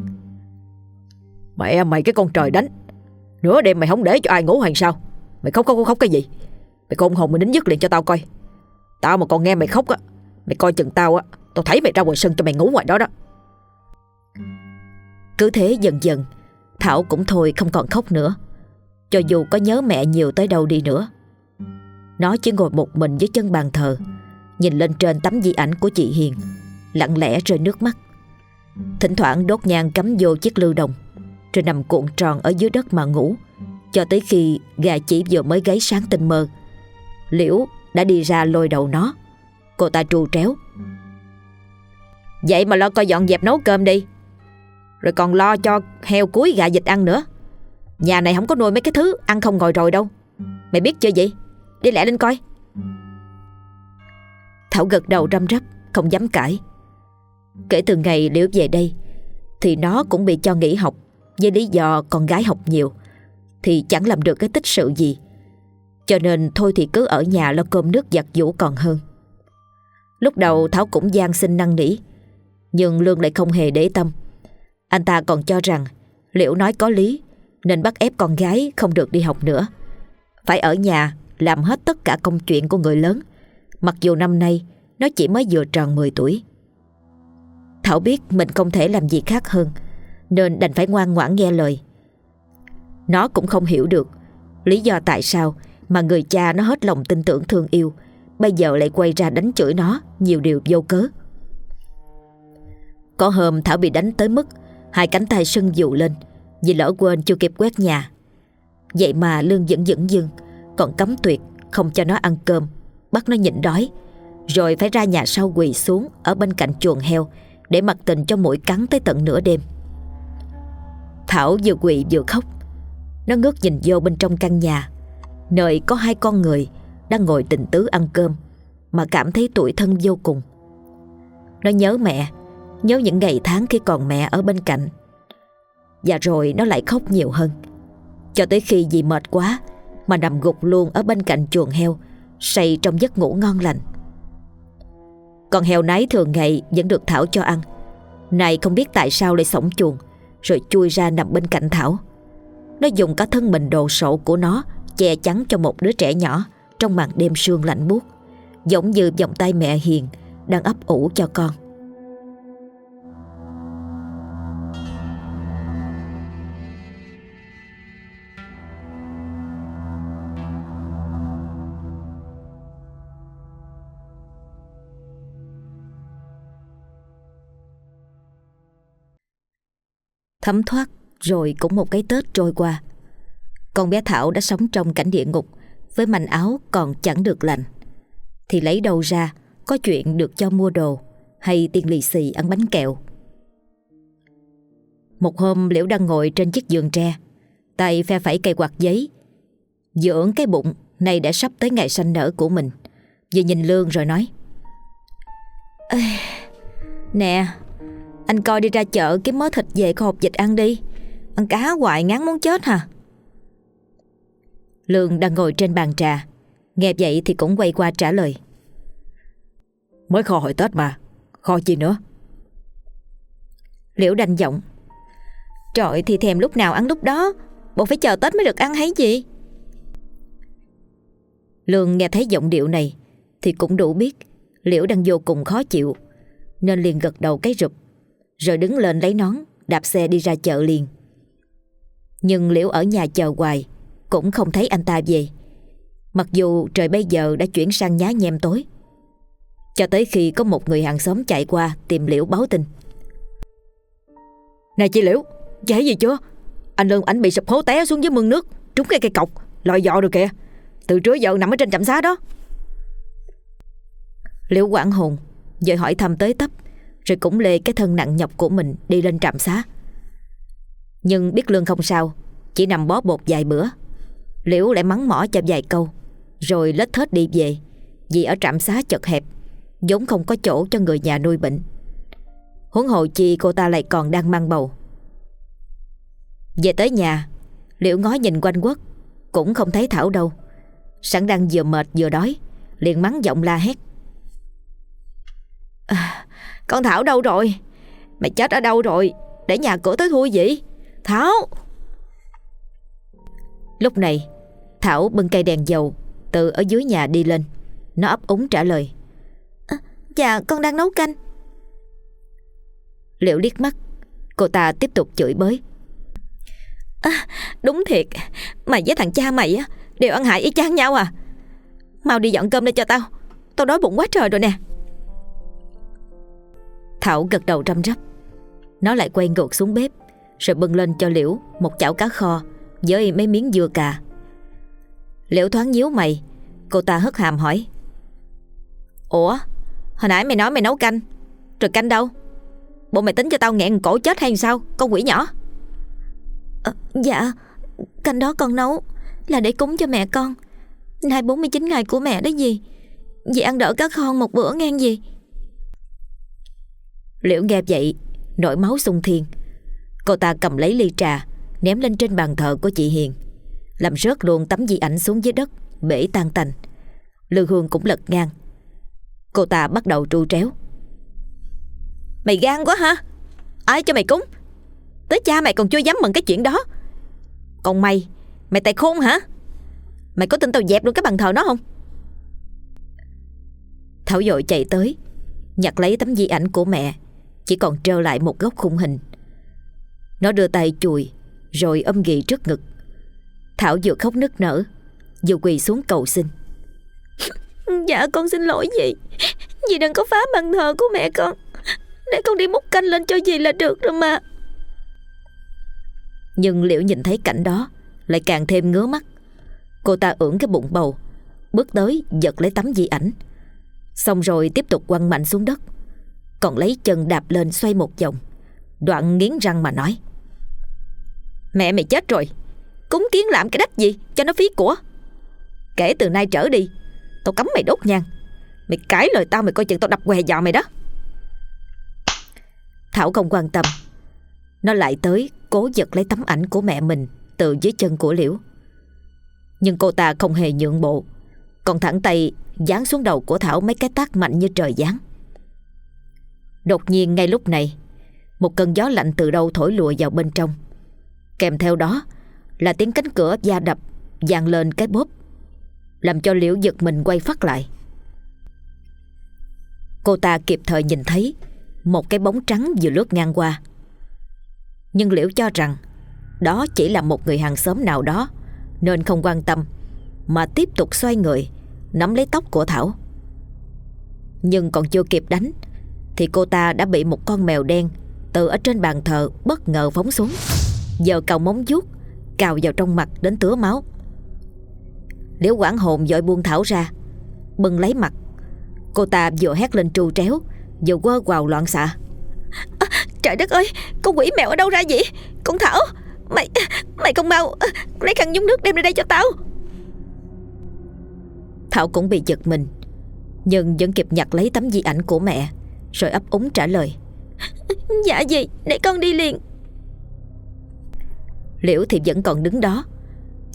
Mẹ e mày cái con trời đánh. Nửa đêm mày không để cho ai ngủ hay sao? Mày khóc khóc khóc, cái gì? Mày con hồn mày đến dứt liền cho tao coi. Tao mà còn nghe mày khóc á Mày coi chừng tao á Tao thấy mày ra ngoài sân cho mày ngủ ngoài đó đó. Cứ thế dần dần Thảo cũng thôi không còn khóc nữa. Cho dù có nhớ mẹ nhiều tới đâu đi nữa. Nó chỉ ngồi một mình dưới chân bàn thờ Nhìn lên trên tấm di ảnh của chị Hiền Lặng lẽ rơi nước mắt. Thỉnh thoảng đốt nhang cắm vô chiếc lưu đồng. Rồi nằm cuộn tròn ở dưới đất mà ngủ. Cho tới khi gà chỉ vừa mới gáy sáng tinh mơ, Liễu đã đi ra lôi đầu nó. Cô ta trù tréo. Vậy mà lo coi dọn dẹp nấu cơm đi, Rồi còn lo cho heo cuối gà vịt ăn nữa. Nhà này không có nuôi mấy cái thứ Ăn không ngồi rồi đâu. Mày biết chưa vậy Đi lẹ lên coi. Thảo gật đầu răm rắp, Không dám cãi. Kể từ ngày Liễu về đây, Thì nó cũng bị cho nghỉ học. Với lý do con gái học nhiều, Thì chẳng làm được cái tích sự gì. Cho nên thôi thì cứ ở nhà lo cơm nước giặt giũ còn hơn. Lúc đầu Thảo cũng gian xin năn nỉ, Nhưng Lương lại không hề để tâm. Anh ta còn cho rằng Liễu nói có lý Nên bắt ép con gái không được đi học nữa. Phải ở nhà Làm hết tất cả công chuyện của người lớn, Mặc dù năm nay Nó chỉ mới vừa tròn 10 tuổi. Thảo biết mình không thể làm gì khác hơn. Nên đành phải ngoan ngoãn nghe lời. Nó cũng không hiểu được Lý do tại sao Mà người cha nó hết lòng tin tưởng thương yêu, Bây giờ lại quay ra đánh chửi nó Nhiều điều vô cớ. Có hôm Thảo bị đánh tới mức Hai cánh tay sưng dụ lên Vì lỡ quên chưa kịp quét nhà. Vậy mà Lương vẫn dững dưng, Còn cấm tuyệt không cho nó ăn cơm, Bắt nó nhịn đói, Rồi phải ra nhà sau quỳ xuống Ở bên cạnh chuồng heo Để mặc tình cho mũi cắn tới tận nửa đêm. Thảo vừa quỳ vừa khóc Nó ngước nhìn vô bên trong căn nhà Nơi có hai con người đang ngồi tình tứ ăn cơm mà cảm thấy tuổi thân vô cùng. Nó nhớ mẹ, nhớ những ngày tháng khi còn mẹ ở bên cạnh. Và rồi nó lại khóc nhiều hơn. Cho tới khi vì mệt quá mà nằm gục luôn ở bên cạnh chuồng heo, say trong giấc ngủ ngon lành. Con heo nái thường ngày vẫn được Thảo cho ăn. Này không biết tại sao lại sống chuồng, rồi chui ra nằm bên cạnh Thảo. Nó dùng cả thân mình đồ sộ của nó che chắn cho một đứa trẻ nhỏ trong màn đêm sương lạnh buốt, giống như vòng tay mẹ hiền đang ấp ủ cho con Thấm thoát rồi cũng một cái Tết trôi qua Con bé Thảo đã sống trong cảnh địa ngục với manh áo còn chẳng được lành thì lấy đâu ra có chuyện được cho mua đồ hay tiền lì xì ăn bánh kẹo. Một hôm Liễu đang ngồi trên chiếc giường tre, tay phe phẩy cây quạt giấy. Dưỡng cái bụng này đã sắp tới ngày sanh nở của mình. Vừa nhìn Lương rồi nói Nè, anh coi đi ra chợ kiếm mớ thịt về có hộp dịch ăn đi. Ăn cá hoài ngán muốn chết hả? Lương đang ngồi trên bàn trà. Nghe vậy thì cũng quay qua trả lời. Mới kho hồi Tết mà. Kho chi nữa? Liễu đanh giọng. Trời thì thèm lúc nào ăn lúc đó. Bộ phải chờ Tết mới được ăn hay gì? Lương nghe thấy giọng điệu này Thì cũng đủ biết Liễu đang vô cùng khó chịu Nên liền gật đầu cái rụp Rồi đứng lên lấy nón đạp xe đi ra chợ liền. Nhưng Liễu ở nhà chờ hoài cũng không thấy anh ta về. Mặc dù trời bây giờ đã chuyển sang nhá nhem tối. Cho tới khi có một người hàng xóm chạy qua tìm Liễu báo tin. Này chị Liễu, chị thấy gì chưa? Anh Lương ảnh bị sụp hố té xuống dưới mương nước, trúng cái cây cọc, lòi dọ được kìa. Từ trước giờ nằm ở trên trạm xá đó. Liễu quảng hồn, rồi hỏi thăm tới tấp, rồi cũng lê cái thân nặng nhọc của mình đi lên trạm xá. Nhưng biết Lương không sao, chỉ nằm bó bột vài bữa. Liễu lại mắng mỏ cho vài câu, rồi lết thết đi về, vì ở trạm xá chật hẹp, vốn không có chỗ cho người nhà nuôi bệnh. Huống hồ chi cô ta lại còn đang mang bầu Về tới nhà Liễu ngó nhìn quanh quất Cũng không thấy Thảo đâu Sẵn đang vừa mệt vừa đói Liền mắng giọng la hét à, con Thảo đâu rồi? Mày chết ở đâu rồi? Để nhà cửa tới thui vậy? Thảo! Lúc này Thảo bưng cây đèn dầu Từ ở dưới nhà đi lên. Nó ấp úng trả lời. À, Dạ con đang nấu canh. Liệu liếc mắt Cô ta tiếp tục chửi bới. À, Đúng thiệt. Mày với thằng cha mày á Đều ăn hại y chang nhau à. Mau đi dọn cơm lên cho tao. Tao đói bụng quá trời rồi nè. Thảo gật đầu răm rắp. Nó lại quay ngược xuống bếp Rồi bưng lên cho Liễu Một chảo cá kho Với mấy miếng dưa cà. Liễu thoáng nhíu mày Cô ta hất hàm hỏi. Ủa Hồi nãy mày nói mày nấu canh Rồi canh đâu? Bộ mày tính cho tao nghẹn cổ chết hay sao Con quỷ nhỏ? À, Dạ Canh đó con nấu Là để cúng cho mẹ con. Nay 49 ngày của mẹ đó gì? Vậy ăn đỡ cá kho một bữa ngang gì? Liễu nghe vậy Nổi máu sung thiên. Cô ta cầm lấy ly trà Ném lên trên bàn thờ của chị Hiền. Làm rớt luôn tấm di ảnh xuống dưới đất Bể tan tành. Lư Hương cũng lật ngang. Cô ta bắt đầu tru tréo. Mày gan quá hả Ai cho mày cúng? Tới cha mày còn chưa dám mừng cái chuyện đó. Còn mày Mày tài khôn hả? Mày có tin tao dẹp luôn cái bàn thờ đó không? Thảo dội chạy tới Nhặt lấy tấm di ảnh của mẹ Chỉ còn trơ lại một góc khung hình. Nó đưa tay chùi Rồi ôm ghì trước ngực. Thảo vừa khóc nức nở Vừa quỳ xuống cầu xin. Dạ con xin lỗi dì. Dì đừng có phá bàn thờ của mẹ con. Để con đi múc canh lên cho dì là được rồi mà. Nhưng Liễu nhìn thấy cảnh đó Lại càng thêm ngứa mắt. Cô ta ưỡn cái bụng bầu Bước tới giật lấy tấm di ảnh. Xong rồi tiếp tục quăng mạnh xuống đất còn lấy chân đạp lên xoay một vòng. Đoạn nghiến răng mà nói. Mẹ mày chết rồi. Cúng kiến làm cái đách gì cho nó phí của? Kể từ nay trở đi, Tao cấm mày đốt nhang. Mày cãi lời tao mày coi chừng tao đập què dọ mày đó. Thảo không quan tâm. Nó lại tới cố giật lấy tấm ảnh của mẹ mình Từ dưới chân của Liễu. Nhưng cô ta không hề nhượng bộ. Còn thẳng tay Dán xuống đầu của Thảo mấy cái tác mạnh như trời giáng. Đột nhiên ngay lúc này, Một cơn gió lạnh từ đâu thổi lùa vào bên trong. Kèm theo đó Là tiếng cánh cửa da đập giang lên cái bóp Làm cho Liễu giật mình quay phát lại. Cô ta kịp thời nhìn thấy một cái bóng trắng vừa lướt ngang qua. Nhưng Liễu cho rằng Đó chỉ là một người hàng xóm nào đó, Nên không quan tâm, Mà tiếp tục xoay người, Nắm lấy tóc của Thảo. Nhưng còn chưa kịp đánh thì cô ta đã bị một con mèo đen Từ ở trên bàn thờ bất ngờ phóng xuống. Giờ cào móng vuốt Cào vào trong mặt đến tứa máu. Liễu quảng hồn dội buông Thảo ra Bưng lấy mặt. Cô ta vừa hét lên tru tréo Vừa quơ quào loạn xạ. À, Trời đất ơi Con quỷ mèo ở đâu ra vậy? Con Thảo Mày Mày không mau Lấy khăn nhúng nước đem ra đây cho tao. Thảo cũng bị giật mình Nhưng vẫn kịp nhặt lấy tấm di ảnh của mẹ Rồi ấp úng trả lời. Dạ gì Để con đi liền. Liễu thì vẫn còn đứng đó.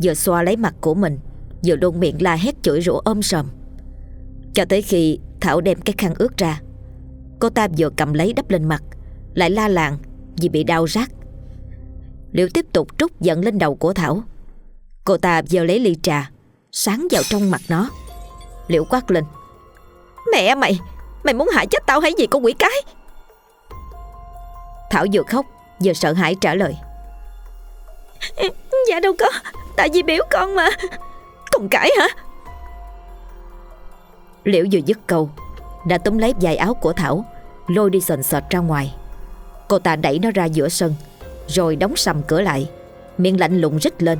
Vừa xoa lấy mặt của mình Vừa luôn miệng la hét chửi rủa ôm sòm. Cho tới khi Thảo đem cái khăn ướt ra Cô ta vừa cầm lấy đắp lên mặt Lại la làng vì bị đau rát. Liễu tiếp tục trút giận lên đầu của Thảo. Cô ta vừa lấy ly trà Sáng vào trong mặt nó. Liễu quát lên Mẹ mày Mày muốn hại chết tao hay gì con quỷ cái? Thảo vừa khóc, vừa sợ hãi trả lời. Dạ đâu có, Tại vì biểu con mà. Còn cãi hả? Liễu vừa dứt câu, Đã túm lấy dài áo của Thảo, Lôi đi sần sệt ra ngoài. Cô ta đẩy nó ra giữa sân, Rồi đóng sầm cửa lại, Miệng lạnh lùng rít lên.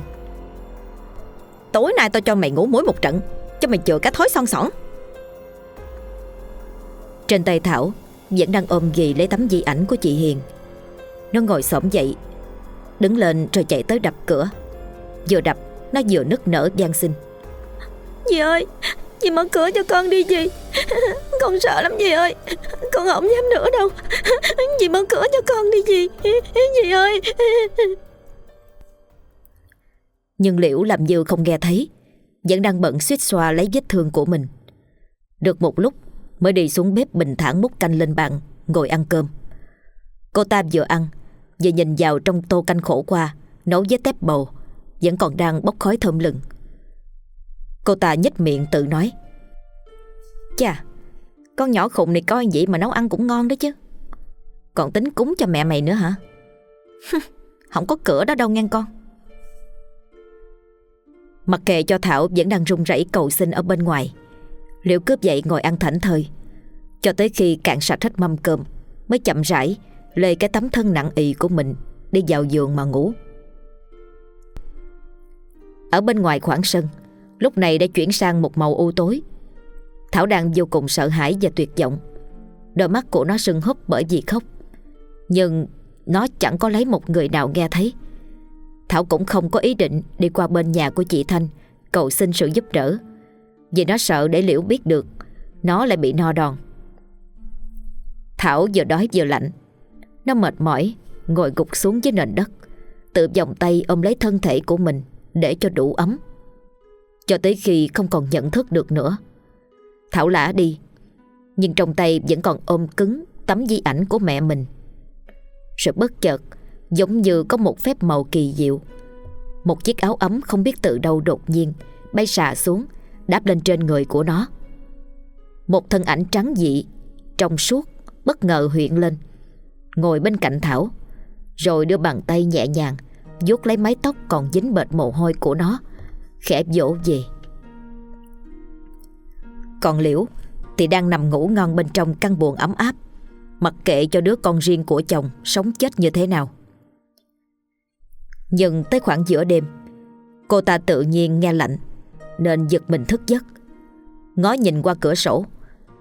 Tối nay tao cho mày ngủ muối một trận, Cho mày chừa cái thói son sỏn trên tay Thảo Vẫn đang ôm ghì lấy tấm di ảnh của chị Hiền. Nó ngồi xổm dậy Đứng lên rồi chạy tới đập cửa. Vừa đập Nó vừa nức nở gian xin Dì ơi Dì mở cửa cho con đi dì. Con sợ lắm dì ơi. Con không dám nữa đâu. Dì mở cửa cho con đi dì. Dì ơi. Nhưng Liễu làm như không nghe thấy Vẫn đang bận suýt xoa lấy vết thương của mình. Được một lúc Mới đi xuống bếp bình thản múc canh lên bàn, Ngồi ăn cơm. Cô ta vừa ăn, Vừa nhìn vào trong tô canh khổ qua, Nấu với tép bầu, Vẫn còn đang bốc khói thơm lừng. Cô ta nhếch miệng tự nói, Chà, Con nhỏ khùng này coi vậy mà nấu ăn cũng ngon đó chứ. Còn tính cúng cho mẹ mày nữa hả? Không có cửa đó đâu nghe con. Mặc kệ cho Thảo vẫn đang run rẩy cầu xin ở bên ngoài. Liễu cướp dậy ngồi ăn thảnh thơi. Cho tới khi cạn sạch hết mâm cơm, Mới chậm rãi Lê cái tấm thân nặng ị của mình Đi vào giường mà ngủ. Ở bên ngoài khoảng sân, Lúc này đã chuyển sang một màu u tối. Thảo đang vô cùng sợ hãi và tuyệt vọng. Đôi mắt của nó sưng húp bởi vì khóc. Nhưng nó chẳng có lấy một người nào nghe thấy. Thảo cũng không có ý định đi qua bên nhà của chị Thanh Cầu xin sự giúp đỡ. Vì nó sợ để Liễu biết được, Nó lại bị no đòn. Thảo vừa đói vừa lạnh, Nó mệt mỏi, Ngồi gục xuống dưới nền đất, Tự vòng tay ôm lấy thân thể của mình Để cho đủ ấm. Cho tới khi không còn nhận thức được nữa, Thảo lã đi, Nhưng trong tay vẫn còn ôm cứng Tấm di ảnh của mẹ mình. Rồi bất chợt Giống như có một phép màu kỳ diệu. Một chiếc áo ấm không biết từ đâu đột nhiên Bay xà xuống Đáp lên trên người của nó. Một thân ảnh trắng dị, Trong suốt, Bất ngờ hiện lên. Ngồi bên cạnh Thảo, Rồi đưa bàn tay nhẹ nhàng, vuốt lấy mái tóc còn dính bệt mồ hôi của nó, Khẽ vỗ về. Còn Liễu Thì đang nằm ngủ ngon bên trong căn buồng ấm áp, Mặc kệ cho đứa con riêng của chồng Sống chết như thế nào. Nhưng tới khoảng giữa đêm, Cô ta tự nhiên nghe lạnh. Nên giật mình thức giấc. Ngó nhìn qua cửa sổ,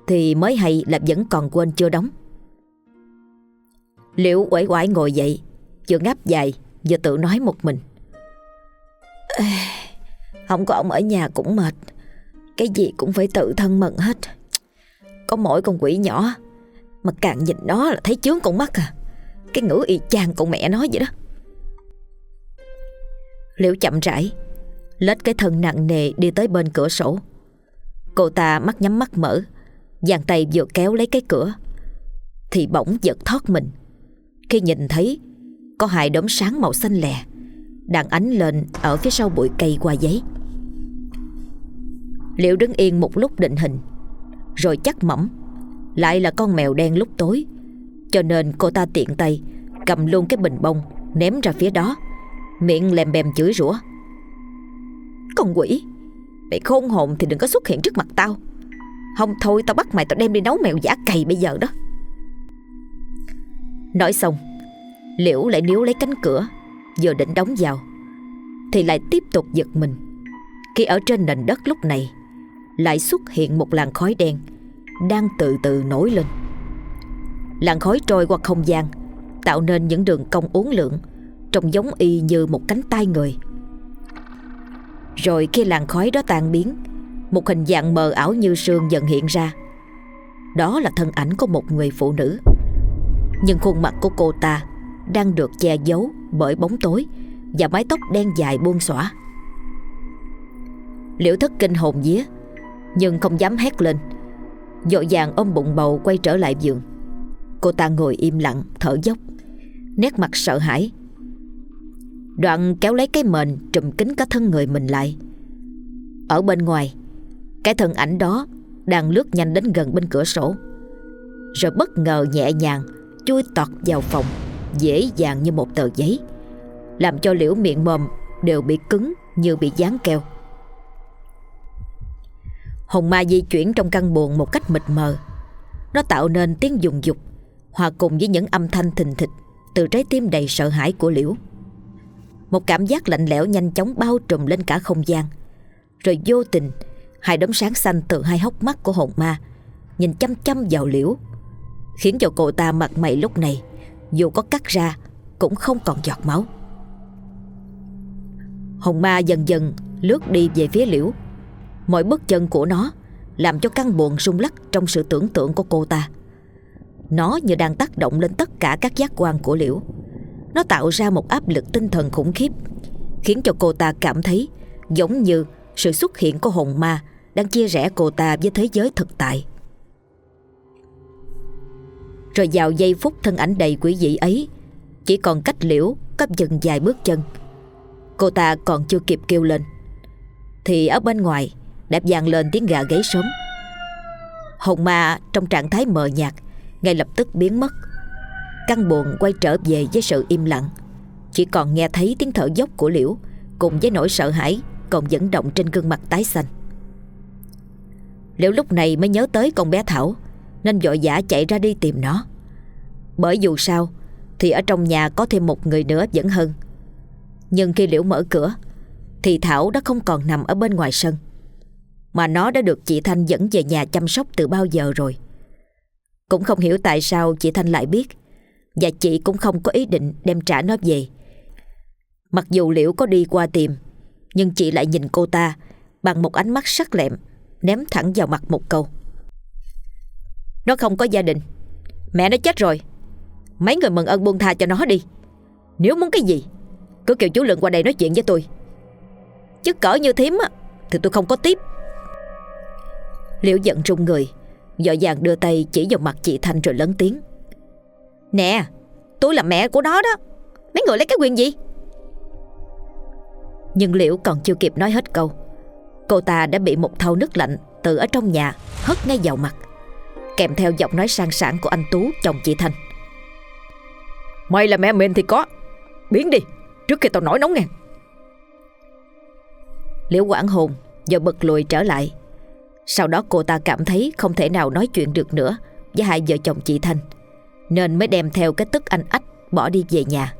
Thì mới hay là vẫn còn quên chưa đóng. Liễu quẩy quải ngồi dậy, Vừa ngáp dài, Vừa tự nói một mình. Không có ông ở nhà cũng mệt. Cái gì cũng phải tự thân mận hết. Có mỗi con quỷ nhỏ, Mà càng nhìn nó là thấy chướng con mắt à. Cái ngữ y chang con mẹ nói vậy đó. Liễu chậm rãi Lết cái thân nặng nề đi tới bên cửa sổ. Cô ta mắt nhắm mắt mở, giang tay vừa kéo lấy cái cửa. Thì bỗng giật thoát mình. Khi nhìn thấy, Có hai đốm sáng màu xanh lè Đang ánh lên ở phía sau bụi cây qua giấy. Liễu đứng yên một lúc định hình, Rồi chắc mẩm, Lại là con mèo đen lúc tối, Cho nên cô ta tiện tay Cầm luôn cái bình bông Ném ra phía đó, Miệng lèm bèm chửi rủa. Con quỷ. Mày khôn hồn thì đừng có xuất hiện trước mặt tao. Không thôi, tao bắt mày tao đem đi nấu mèo giả cày bây giờ đó. Nói xong, Liễu lại níu lấy cánh cửa, Vừa định đóng vào, Thì lại tiếp tục giật mình. Khi ở trên nền đất lúc này, Lại xuất hiện một làn khói đen Đang từ từ nổi lên. Làn khói trôi qua không gian, Tạo nên những đường cong uốn lượn, Trông giống y như một cánh tay người. Rồi khi làn khói đó tan biến, Một hình dạng mờ ảo như sương dần hiện ra. Đó là thân ảnh của một người phụ nữ. Nhưng khuôn mặt của cô ta Đang được che giấu bởi bóng tối Và mái tóc đen dài buông xõa. Liễu thất kinh hồn vía, Nhưng không dám hét lên. Dội vàng ôm bụng bầu quay trở lại giường. Cô ta ngồi im lặng, thở dốc, Nét mặt sợ hãi Đoạn kéo lấy cái mền, trùm kín cả thân người mình lại. Ở bên ngoài, Cái thân ảnh đó Đang lướt nhanh đến gần bên cửa sổ. Rồi bất ngờ nhẹ nhàng Chui tọt vào phòng, Dễ dàng như một tờ giấy, Làm cho liễu miệng mồm Đều bị cứng như bị dán keo. Hồng ma di chuyển trong căn buồng một cách mịt mờ. Nó tạo nên tiếng dùng dục, Hòa cùng với những âm thanh thình thịch Từ trái tim đầy sợ hãi của liễu. Một cảm giác lạnh lẽo nhanh chóng bao trùm lên cả không gian. Rồi vô tình, Hai đốm sáng xanh từ hai hốc mắt của hồn ma Nhìn chăm chăm vào liễu, Khiến cho cô ta mặt mày lúc này, Dù có cắt ra, Cũng không còn giọt máu. Hồn ma dần dần lướt đi về phía liễu. Mọi bước chân của nó Làm cho căn buồn rung lắc Trong sự tưởng tượng của cô ta. Nó như đang tác động lên tất cả các giác quan của liễu. Nó tạo ra một áp lực tinh thần khủng khiếp, Khiến cho cô ta cảm thấy Giống như sự xuất hiện của hồn ma Đang chia rẽ cô ta với thế giới thực tại. Rồi vào giây phút thân ảnh đầy quỷ dị ấy, Chỉ còn cách liễu Cấp dần dài bước chân. Cô ta còn chưa kịp kêu lên. Thì ở bên ngoài Đạp vàng lên tiếng gà gáy sớm. Hồn ma trong trạng thái mờ nhạt, Ngay lập tức biến mất. Căn buồn quay trở về với sự im lặng. Chỉ còn nghe thấy tiếng thở dốc của Liễu, Cùng với nỗi sợ hãi Còn vẫn động trên gương mặt tái xanh. Liễu lúc này mới nhớ tới con bé Thảo, Nên vội vã chạy ra đi tìm nó. Bởi dù sao, Thì ở trong nhà có thêm một người nữa vẫn hơn. Nhưng khi Liễu mở cửa, Thì Thảo đã không còn nằm ở bên ngoài sân. Mà nó đã được chị Thanh dẫn về nhà chăm sóc từ bao giờ rồi? Cũng không hiểu tại sao chị Thanh lại biết. Và chị cũng không có ý định đem trả nó về. Mặc dù Liễu có đi qua tìm, Nhưng chị lại nhìn cô ta Bằng một ánh mắt sắc lẹm, Ném thẳng vào mặt một câu. Nó không có gia đình. Mẹ nó chết rồi. Mấy người mừng ơn buông tha cho nó đi. Nếu muốn cái gì, Cứ kêu chú Lượng qua đây nói chuyện với tôi. Chứ cỡ như thím á, Thì tôi không có tiếp. Liễu giận trung người, Dội dàng đưa tay chỉ vào mặt chị Thanh rồi lớn tiếng. Nè Tôi là mẹ của nó đó. Mấy người lấy cái quyền gì? Nhưng Liễu còn chưa kịp nói hết câu Cô ta đã bị một thau nước lạnh Từ ở trong nhà hất ngay vào mặt Kèm theo giọng nói sang sảng của anh Tú Chồng chị Thanh Mày là mẹ mình thì có. Biến đi trước khi tao nổi nóng ngang Liễu quảng hồn Giờ bật lùi trở lại. Sau đó cô ta cảm thấy không thể nào nói chuyện được nữa Với hai vợ chồng chị Thanh nên mới đem theo cái tức anh ách Bỏ đi về nhà.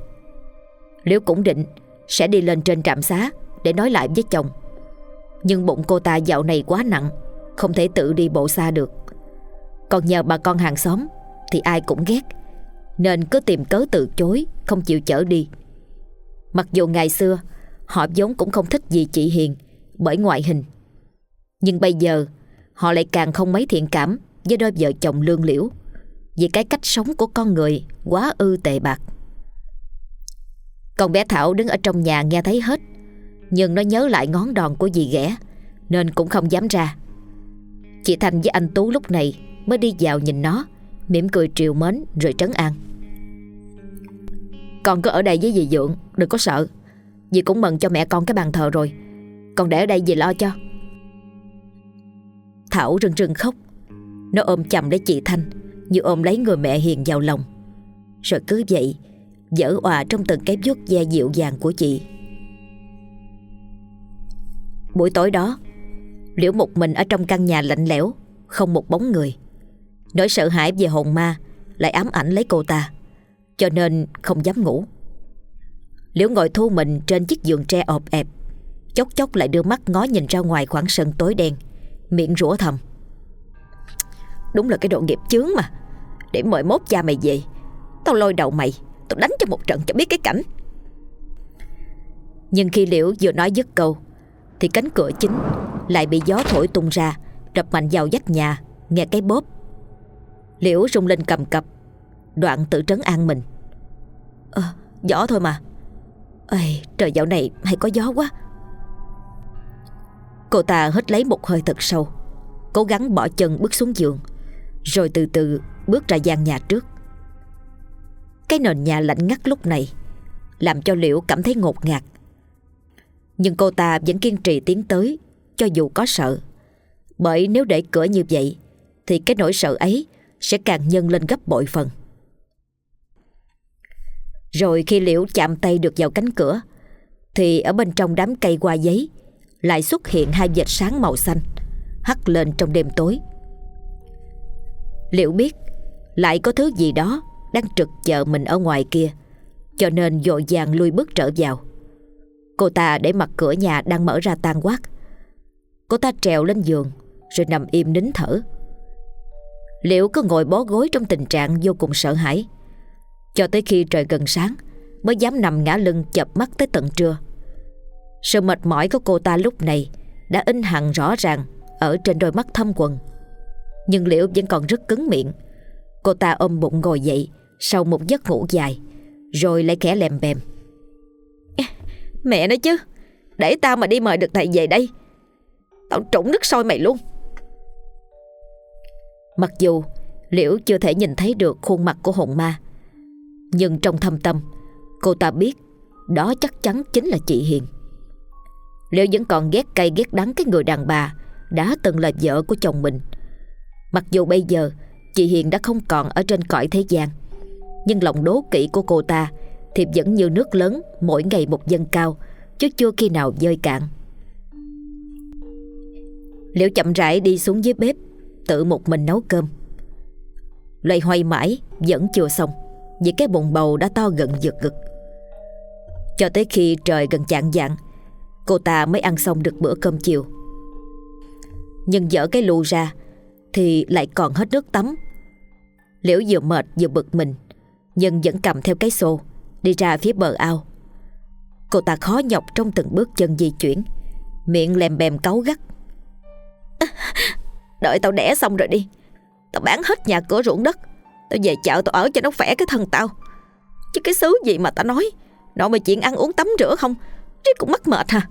Liễu cũng định sẽ đi lên trên trạm xá Để nói lại với chồng. Nhưng bụng cô ta dạo này quá nặng, Không thể tự đi bộ xa được. Còn nhờ bà con hàng xóm Thì ai cũng ghét, Nên cứ tìm cớ từ chối, Không chịu chở đi. Mặc dù ngày xưa, Họ vốn cũng không thích gì chị Hiền Bởi ngoại hình. Nhưng bây giờ, Họ lại càng không mấy thiện cảm Với đôi vợ chồng lương liễu. Vì cái cách sống của con người Quá ư tệ bạc. Con bé Thảo đứng ở trong nhà nghe thấy hết, Nhưng nó nhớ lại ngón đòn của dì ghẻ, Nên cũng không dám ra. Chị Thành với anh Tú lúc này Mới đi vào nhìn nó, mỉm cười triều mến rồi trấn an. Con cứ ở đây với dì Dượng, Đừng có sợ. Dì cũng mừng cho mẹ con cái bàn thờ rồi. Con để ở đây dì lo cho. Thảo rưng rưng khóc. Nó ôm chầm lấy chị Thanh. Như ôm lấy người mẹ hiền vào lòng. Rồi cứ vậy, Dở òa trong từng cái vuốt da dịu dàng của chị. Buổi tối đó, Liễu một mình ở trong căn nhà lạnh lẽo, Không một bóng người. Nỗi sợ hãi về hồn ma Lại ám ảnh lấy cô ta, Cho nên không dám ngủ. Liễu ngồi thu mình trên chiếc giường tre ọp ẹp, Chốc chốc lại đưa mắt ngó nhìn ra ngoài khoảng sân tối đen, Miệng rủa thầm. Đúng là cái độ nghiệp chướng mà. Để mời mốt cha mày về. Tao lôi đầu mày Tao đánh cho một trận cho biết cái cảnh. Nhưng khi Liễu vừa nói dứt câu Thì cánh cửa chính Lại bị gió thổi tung ra Đập mạnh vào vách nhà Nghe cái bóp. Liễu rung lên cầm cập Đoạn tự trấn an mình. Ờ gió thôi mà. Ây, trời dạo này hay có gió quá. Cô ta hít lấy một hơi thật sâu Cố gắng bỏ chân bước xuống giường. Rồi từ từ bước ra gian nhà trước. Cái nền nhà lạnh ngắt lúc này, Làm cho Liễu cảm thấy ngột ngạt. Nhưng cô ta vẫn kiên trì tiến tới, Cho dù có sợ. Bởi nếu để cửa như vậy, Thì cái nỗi sợ ấy Sẽ càng nhân lên gấp bội phần. Rồi khi Liễu chạm tay được vào cánh cửa, Thì ở bên trong đám cây hoa giấy Lại xuất hiện hai vệt sáng màu xanh, Hắt lên trong đêm tối liệu biết Lại có thứ gì đó Đang trực chờ mình ở ngoài kia, Cho nên dội vàng lui bước trở vào. Cô ta để mặt cửa nhà đang mở ra tan quát. Cô ta trèo lên giường, Rồi nằm im nín thở. Liệu cứ ngồi bó gối trong tình trạng vô cùng sợ hãi? Cho tới khi trời gần sáng, Mới dám nằm ngã lưng chập mắt tới tận trưa. Sự mệt mỏi của cô ta lúc này Đã in hằn rõ ràng Ở trên đôi mắt thâm quần nhưng Liễu vẫn còn rất cứng miệng. Cô ta ôm bụng ngồi dậy Sau một giấc ngủ dài Rồi lại khẽ lèm bèm. Mẹ nói chứ Để tao mà đi mời được thầy về đây. Tao trũng nước sôi mày luôn. Mặc dù Liễu chưa thể nhìn thấy được khuôn mặt của hồn ma Nhưng trong thâm tâm Cô ta biết Đó chắc chắn chính là chị Hiền. Liễu vẫn còn ghét cay ghét đắng Cái người đàn bà Đã từng là vợ của chồng mình Mặc dù bây giờ, Chị Hiền đã không còn ở trên cõi thế gian. Nhưng lòng đố kỵ của cô ta Thì vẫn như nước lớn Mỗi ngày một dâng cao, Chứ chưa khi nào dơi cạn. Liễu chậm rãi đi xuống dưới bếp, Tự một mình nấu cơm. Loay hoay mãi, Vẫn chưa xong, Vì cái bụng bầu đã to gần giật gực. Cho tới khi trời gần chạng vạng, Cô ta mới ăn xong được bữa cơm chiều. Nhưng dở cái lù ra thì lại còn hết nước tắm. Liễu vừa mệt vừa bực mình, Nhưng vẫn cầm theo cái xô, Đi ra phía bờ ao. Cô ta khó nhọc trong từng bước chân di chuyển, Miệng lèm bèm cáu gắt. Đợi tao đẻ xong rồi đi, Tao bán hết nhà cửa ruộng đất, Tao về chợ tao ở cho nó khỏe cái thân tao. Chứ cái xứ gì mà tao nói Nội mà chuyện ăn uống tắm rửa không Chứ cũng mắc mệt hả?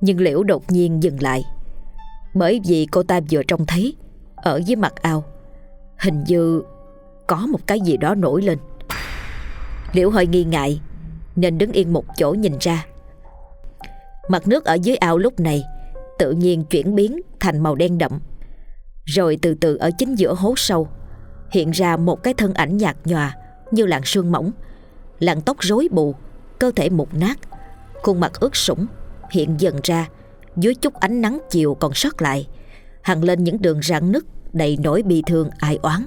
Nhưng Liễu đột nhiên dừng lại. Bởi vì cô ta vừa trông thấy, Ở dưới mặt ao, Hình như có một cái gì đó nổi lên. Liễu hơi nghi ngại, Nên đứng yên một chỗ nhìn ra. Mặt nước ở dưới ao lúc này Tự nhiên chuyển biến thành màu đen đậm, Rồi từ từ ở chính giữa hố sâu, Hiện ra một cái thân ảnh nhạt nhòa Như làn sương mỏng, Làn tóc rối bù, Cơ thể mục nát, Khuôn mặt ướt sũng Hiện dần ra dưới chút ánh nắng chiều còn sót lại, hằng lên những đường rạn nứt Đầy nỗi bi thương ai oán.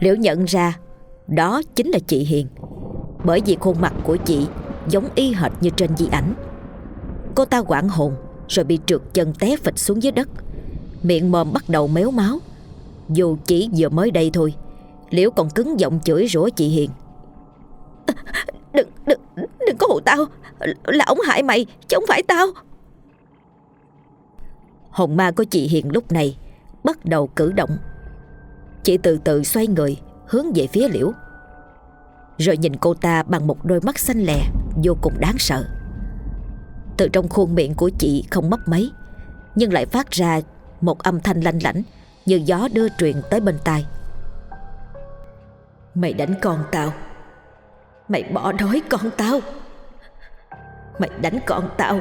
Liễu nhận ra Đó chính là chị Hiền, Bởi vì khuôn mặt của chị Giống y hệt như trên di ảnh. Cô ta quảng hồn Rồi bị trượt chân té phịch xuống dưới đất, Miệng mồm bắt đầu méo máu. Dù chỉ vừa mới đây thôi, Liễu còn cứng giọng chửi rủa chị Hiền. Đừng, đừng, đừng có hù tao. Là ông hại mày chứ không phải tao. Hồn ma của chị Hiền lúc này Bắt đầu cử động. Chị từ từ xoay người Hướng về phía Liễu. Rồi nhìn cô ta bằng một đôi mắt xanh lè Vô cùng đáng sợ. Từ trong khuôn miệng của chị không mất mấy Nhưng lại phát ra Một âm thanh lanh lảnh Như gió đưa truyền tới bên tai. Mày đánh con tao. Mày bỏ đói con tao. Mày đánh con tao.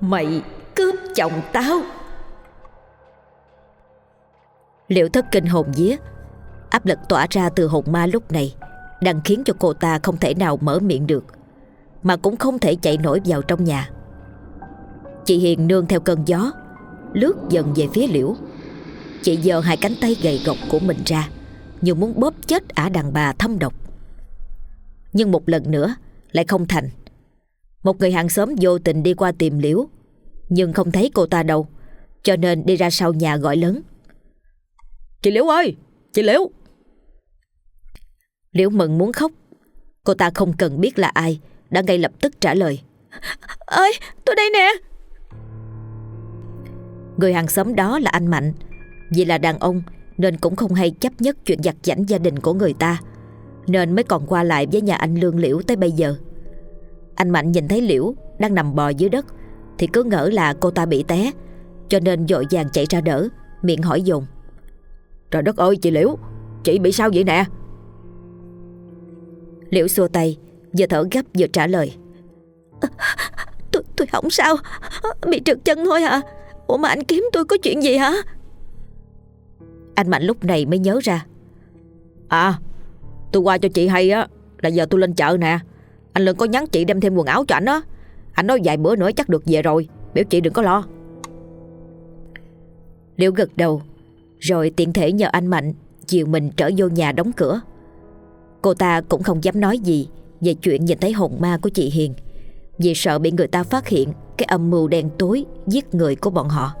Mày cướp chồng tao. Liệu thất kinh hồn vía, Áp lực tỏa ra từ hồn ma lúc này, Đang khiến cho cô ta không thể nào mở miệng được, Mà cũng không thể chạy nổi vào trong nhà. Chị Hiền nương theo cơn gió, Lướt dần về phía liễu. Chị giơ hai cánh tay gầy gộc của mình ra, Như muốn bóp chết ả đàn bà thâm độc. Nhưng một lần nữa Lại không thành. Một người hàng xóm vô tình đi qua tìm liễu Nhưng không thấy cô ta đâu Cho nên đi ra sau nhà gọi lớn. Chị Liễu ơi Chị Liễu! Liễu mừng muốn khóc. Cô ta không cần biết là ai Đã ngay lập tức trả lời. Ơi tôi đây nè! Người hàng xóm đó là anh Mạnh. Vì là đàn ông Nên cũng không hay chấp nhất chuyện giặt giảnh gia đình của người ta Nên mới còn qua lại với nhà anh Lương Liễu tới bây giờ. Anh Mạnh nhìn thấy Liễu Đang nằm bò dưới đất Thì cứ ngỡ là cô ta bị té Cho nên dội vàng chạy ra đỡ Miệng hỏi dồn. Trời đất ơi chị Liễu Chị bị sao vậy nè? Liễu xua tay Vừa thở gấp vừa trả lời. Tôi tôi không sao Bị trượt chân thôi hả? Ủa mà anh kiếm tôi có chuyện gì hả? Anh Mạnh lúc này mới nhớ ra. À Tôi qua cho chị hay á, Là giờ tôi lên chợ nè. Anh Lương có nhắn chị đem thêm quần áo cho anh á. Anh nói vài bữa nữa chắc được về rồi, Biểu chị đừng có lo. Liễu gật đầu, Rồi tiện thể nhờ anh Mạnh Chiều mình trở vô nhà đóng cửa. Cô ta cũng không dám nói gì Về chuyện nhìn thấy hồn ma của chị Hiền, Vì sợ bị người ta phát hiện Cái âm mưu đen tối Giết người của bọn họ.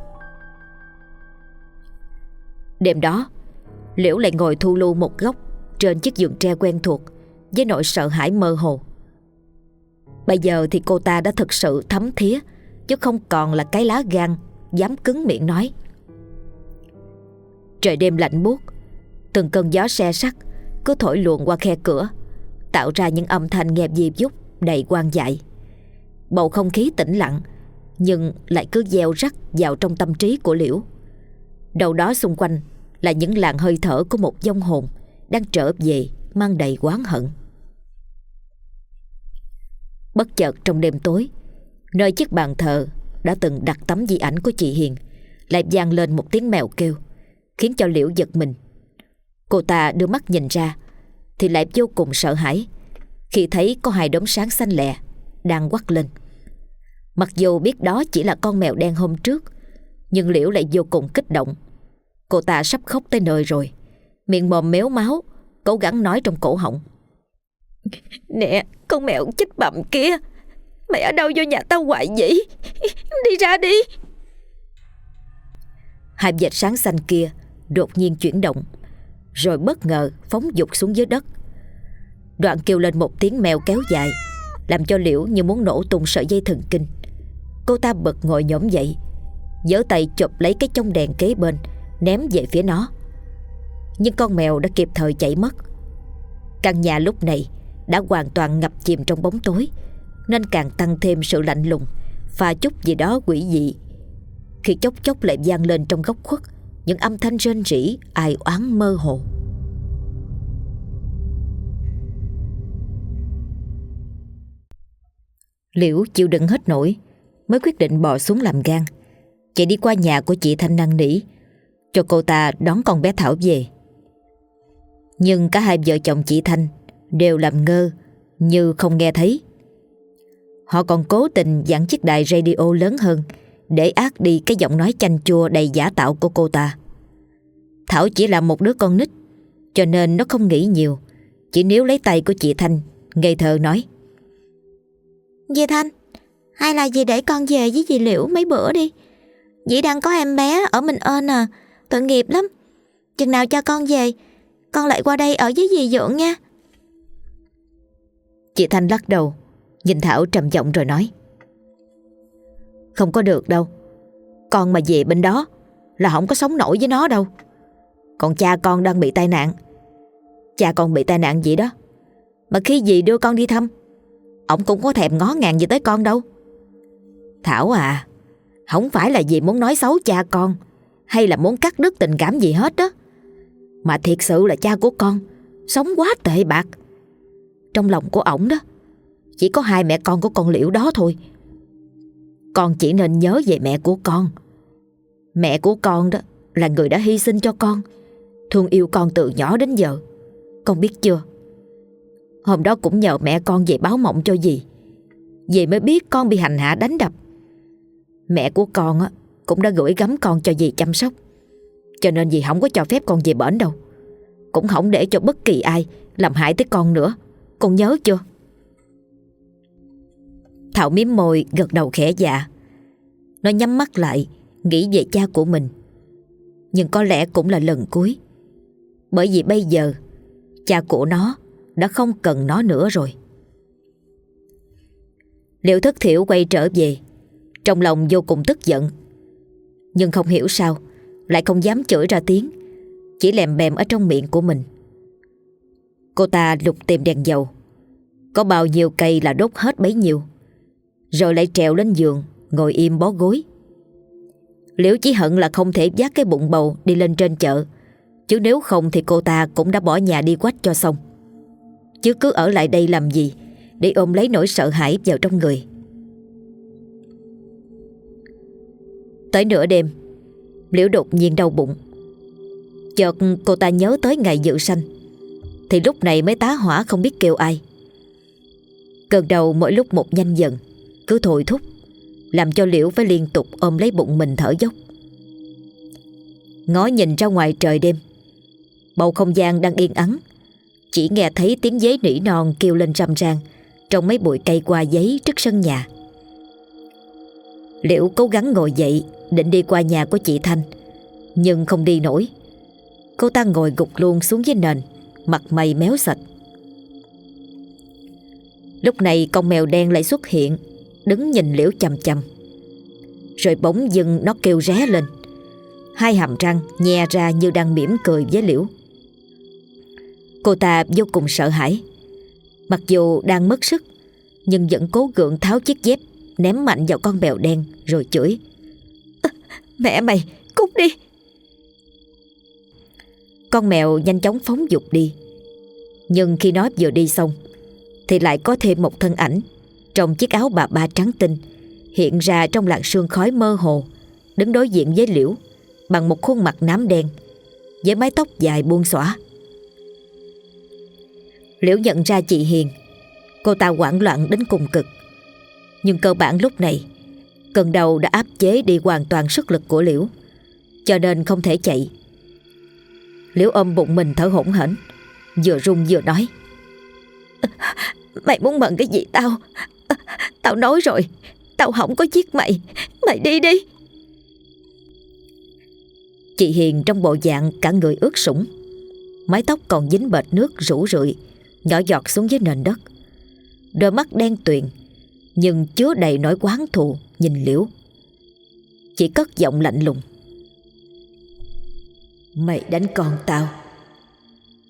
Đêm đó, Liễu lại ngồi thu lưu một góc trên chiếc giường tre quen thuộc Với nỗi sợ hãi mơ hồ. Bây giờ thì cô ta đã thực sự thấm thía, Chứ không còn là cái lá gan Dám cứng miệng nói. Trời đêm lạnh buốt, Từng cơn gió xe sắt Cứ thổi luồn qua khe cửa, Tạo ra những âm thanh nghe dịp dút Đầy quan dại. Bầu không khí tĩnh lặng, Nhưng lại cứ gieo rắc vào trong tâm trí của Liễu. Đầu đó xung quanh Là những làn hơi thở của một dông hồn. Đang trở về, Mang đầy oán hận. Bất chợt trong đêm tối, Nơi chiếc bàn thờ Đã từng đặt tấm di ảnh của chị Hiền, Lại vang lên một tiếng mèo kêu, Khiến cho Liễu giật mình. Cô ta đưa mắt nhìn ra, Thì lại vô cùng sợ hãi Khi thấy có hai đốm sáng xanh lè Đang quắc lên. Mặc dù biết đó chỉ là con mèo đen hôm trước, Nhưng Liễu lại vô cùng kích động. Cô ta sắp khóc tới nơi rồi. Miệng mồm méo máu Cố gắng nói trong cổ họng. Nè con mèo chích bậm kia. Mày ở đâu vô nhà tao hoài vậy Đi ra đi. Hai vệt sáng xanh kia Đột nhiên chuyển động Rồi bất ngờ phóng dục xuống dưới đất. Đoạn kêu lên một tiếng mèo kéo dài Làm cho Liễu như muốn nổ tung sợi dây thần kinh. Cô ta bật ngồi nhổm dậy giơ tay chụp lấy cái trong đèn kế bên Ném về phía nó nhưng con mèo đã kịp thời chạy mất. Căn nhà lúc này Đã hoàn toàn ngập chìm trong bóng tối, Nên càng tăng thêm sự lạnh lùng Và chút gì đó quỷ dị. Khi chốc chốc lại vang lên trong góc khuất, Những âm thanh rên rỉ, Ai oán mơ hồ. Liễu chịu đựng hết nổi, Mới quyết định bỏ xuống làm gan. Chạy đi qua nhà của chị Thanh năn nỉ, Cho cô ta đón con bé Thảo về. Nhưng cả hai vợ chồng chị Thanh Đều làm ngơ Như không nghe thấy. Họ còn cố tình dặn chiếc đài radio lớn hơn Để ác đi cái giọng nói chanh chua đầy giả tạo của cô ta. Thảo chỉ là một đứa con nít, Cho nên nó không nghĩ nhiều, Chỉ níu lấy tay của chị Thanh, Ngây thơ nói. Dì Thanh Hay là dì để con về với dì Liễu mấy bữa đi? Dì đang có em bé ở mình ơn à Tội nghiệp lắm. Chừng nào cho con về con lại qua đây ở với dì dưỡng nha. Chị Thanh lắc đầu, Nhìn Thảo trầm giọng rồi nói. Không có được đâu, Con mà về bên đó Là không có sống nổi với nó đâu. Còn cha con đang bị tai nạn. Cha con bị tai nạn gì đó, Mà khi dì đưa con đi thăm Ông cũng có thèm ngó ngàng gì tới con đâu. Thảo à Không phải là dì muốn nói xấu cha con, Hay là muốn cắt đứt tình cảm gì hết đó. Mà thiệt sự là cha của con. Sống quá tệ bạc. Trong lòng của ổng đó, Chỉ có hai mẹ con của con liễu đó thôi. Con chỉ nên nhớ về mẹ của con. Mẹ của con đó Là người đã hy sinh cho con, Thương yêu con từ nhỏ đến giờ. Con biết chưa? Hôm đó cũng nhờ mẹ con về báo mộng cho dì. Dì mới biết con bị hành hạ đánh đập. Mẹ của con á, cũng đã gửi gắm con cho dì chăm sóc. Cho nên dì không có cho phép con về bển đâu. Cũng không để cho bất kỳ ai Làm hại tới con nữa. Con nhớ chưa? Thảo miếm môi gật đầu khẽ dạ. Nó nhắm mắt lại Nghĩ về cha của mình. Nhưng có lẽ cũng là lần cuối. Bởi vì bây giờ Cha của nó đã không cần nó nữa rồi. Liệu thất thiểu quay trở về, trong lòng vô cùng tức giận. Nhưng không hiểu sao, lại không dám chửi ra tiếng, chỉ lèm bèm ở trong miệng của mình. Cô ta lục tìm đèn dầu, có bao nhiêu cây là đốt hết bấy nhiêu, rồi lại trèo lên giường, ngồi im bó gối. Liễu chỉ hận là không thể dắt cái bụng bầu đi lên trên chợ, chứ nếu không thì cô ta cũng đã bỏ nhà đi quách cho xong. Chứ cứ ở lại đây làm gì Để ôm lấy nỗi sợ hãi vào trong người Tới nửa đêm Liễu đột nhiên đau bụng. Chợt cô ta nhớ tới ngày dự sanh, Thì lúc này mới tá hỏa không biết kêu ai. Cơn đầu mỗi lúc một nhanh dần, Cứ thổi thúc, Làm cho Liễu phải liên tục ôm lấy bụng mình thở dốc. Ngó nhìn ra ngoài trời đêm, Bầu không gian đang yên ắng. Chỉ nghe thấy tiếng giấy nỉ non kêu lên râm rang Trong mấy bụi cây qua giấy trước sân nhà. Liễu cố gắng ngồi dậy Định đi qua nhà của chị Thanh, Nhưng không đi nổi. Cô ta ngồi gục luôn xuống dưới nền, Mặt mày méo sạch. Lúc này con mèo đen lại xuất hiện, Đứng nhìn Liễu chầm chầm Rồi bỗng dưng nó kêu ré lên. Hai hàm răng nhe ra như đang mỉm cười với Liễu. Cô ta vô cùng sợ hãi. Mặc dù đang mất sức, Nhưng vẫn cố gượng tháo chiếc dép Ném mạnh vào con mèo đen Rồi chửi. Mẹ mày, cút đi. Con mèo nhanh chóng phóng dục đi. Nhưng khi nó vừa đi xong, Thì lại có thêm một thân ảnh Trong chiếc áo bà ba trắng tinh Hiện ra trong làn sương khói mơ hồ, Đứng đối diện với liễu Bằng một khuôn mặt nám đen Với mái tóc dài buông xõa. Liễu nhận ra chị Hiền. Cô ta hoảng loạn đến cùng cực. Nhưng cơ bản lúc này Cơn đầu đã áp chế đi hoàn toàn sức lực của Liễu. Cho nên không thể chạy. Liễu ôm bụng mình thở hổn hển, Vừa run vừa nói. Mày muốn mận cái gì tao? Tao nói rồi, Tao không có giết mày Mày đi đi. Chị Hiền trong bộ dạng cả người ướt sũng, Mái tóc còn dính bệt nước rủ rượi, Nhỏ giọt xuống dưới nền đất. Đôi mắt đen tuyền, Nhưng chứa đầy nỗi quán thù. Nhìn liễu. Chỉ cất giọng lạnh lùng. Mày đánh con tao.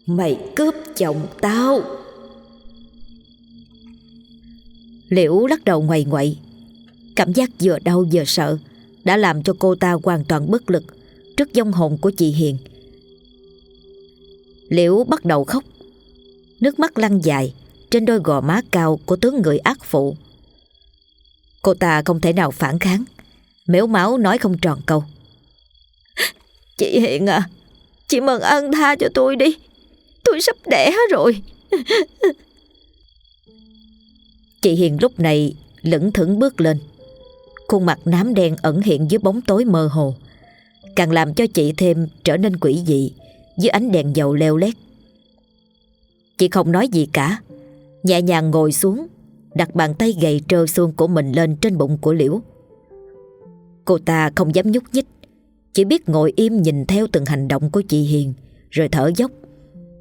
Mày cướp chồng tao. Liễu lắc đầu ngoầy ngoậy Cảm giác vừa đau vừa sợ Đã làm cho cô ta hoàn toàn bất lực Trước vong hồn của chị Hiền. Liễu bắt đầu khóc. Nước mắt lăn dài Trên đôi gò má cao của tướng người ác phụ. Cô ta không thể nào phản kháng. Méo máu nói không tròn câu. Chị Hiền à Chị mừng ơn tha cho tôi đi. Tôi sắp đẻ rồi. Chị Hiền lúc này lững thững bước lên. Khuôn mặt nám đen ẩn hiện dưới bóng tối mơ hồ. Càng làm cho chị thêm trở nên quỷ dị Dưới ánh đèn dầu leo lét. Chị không nói gì cả, Nhẹ nhàng ngồi xuống Đặt bàn tay gầy trơ xương của mình lên trên bụng của Liễu. Cô ta không dám nhúc nhích, Chỉ biết ngồi im nhìn theo từng hành động của chị Hiền, Rồi thở dốc,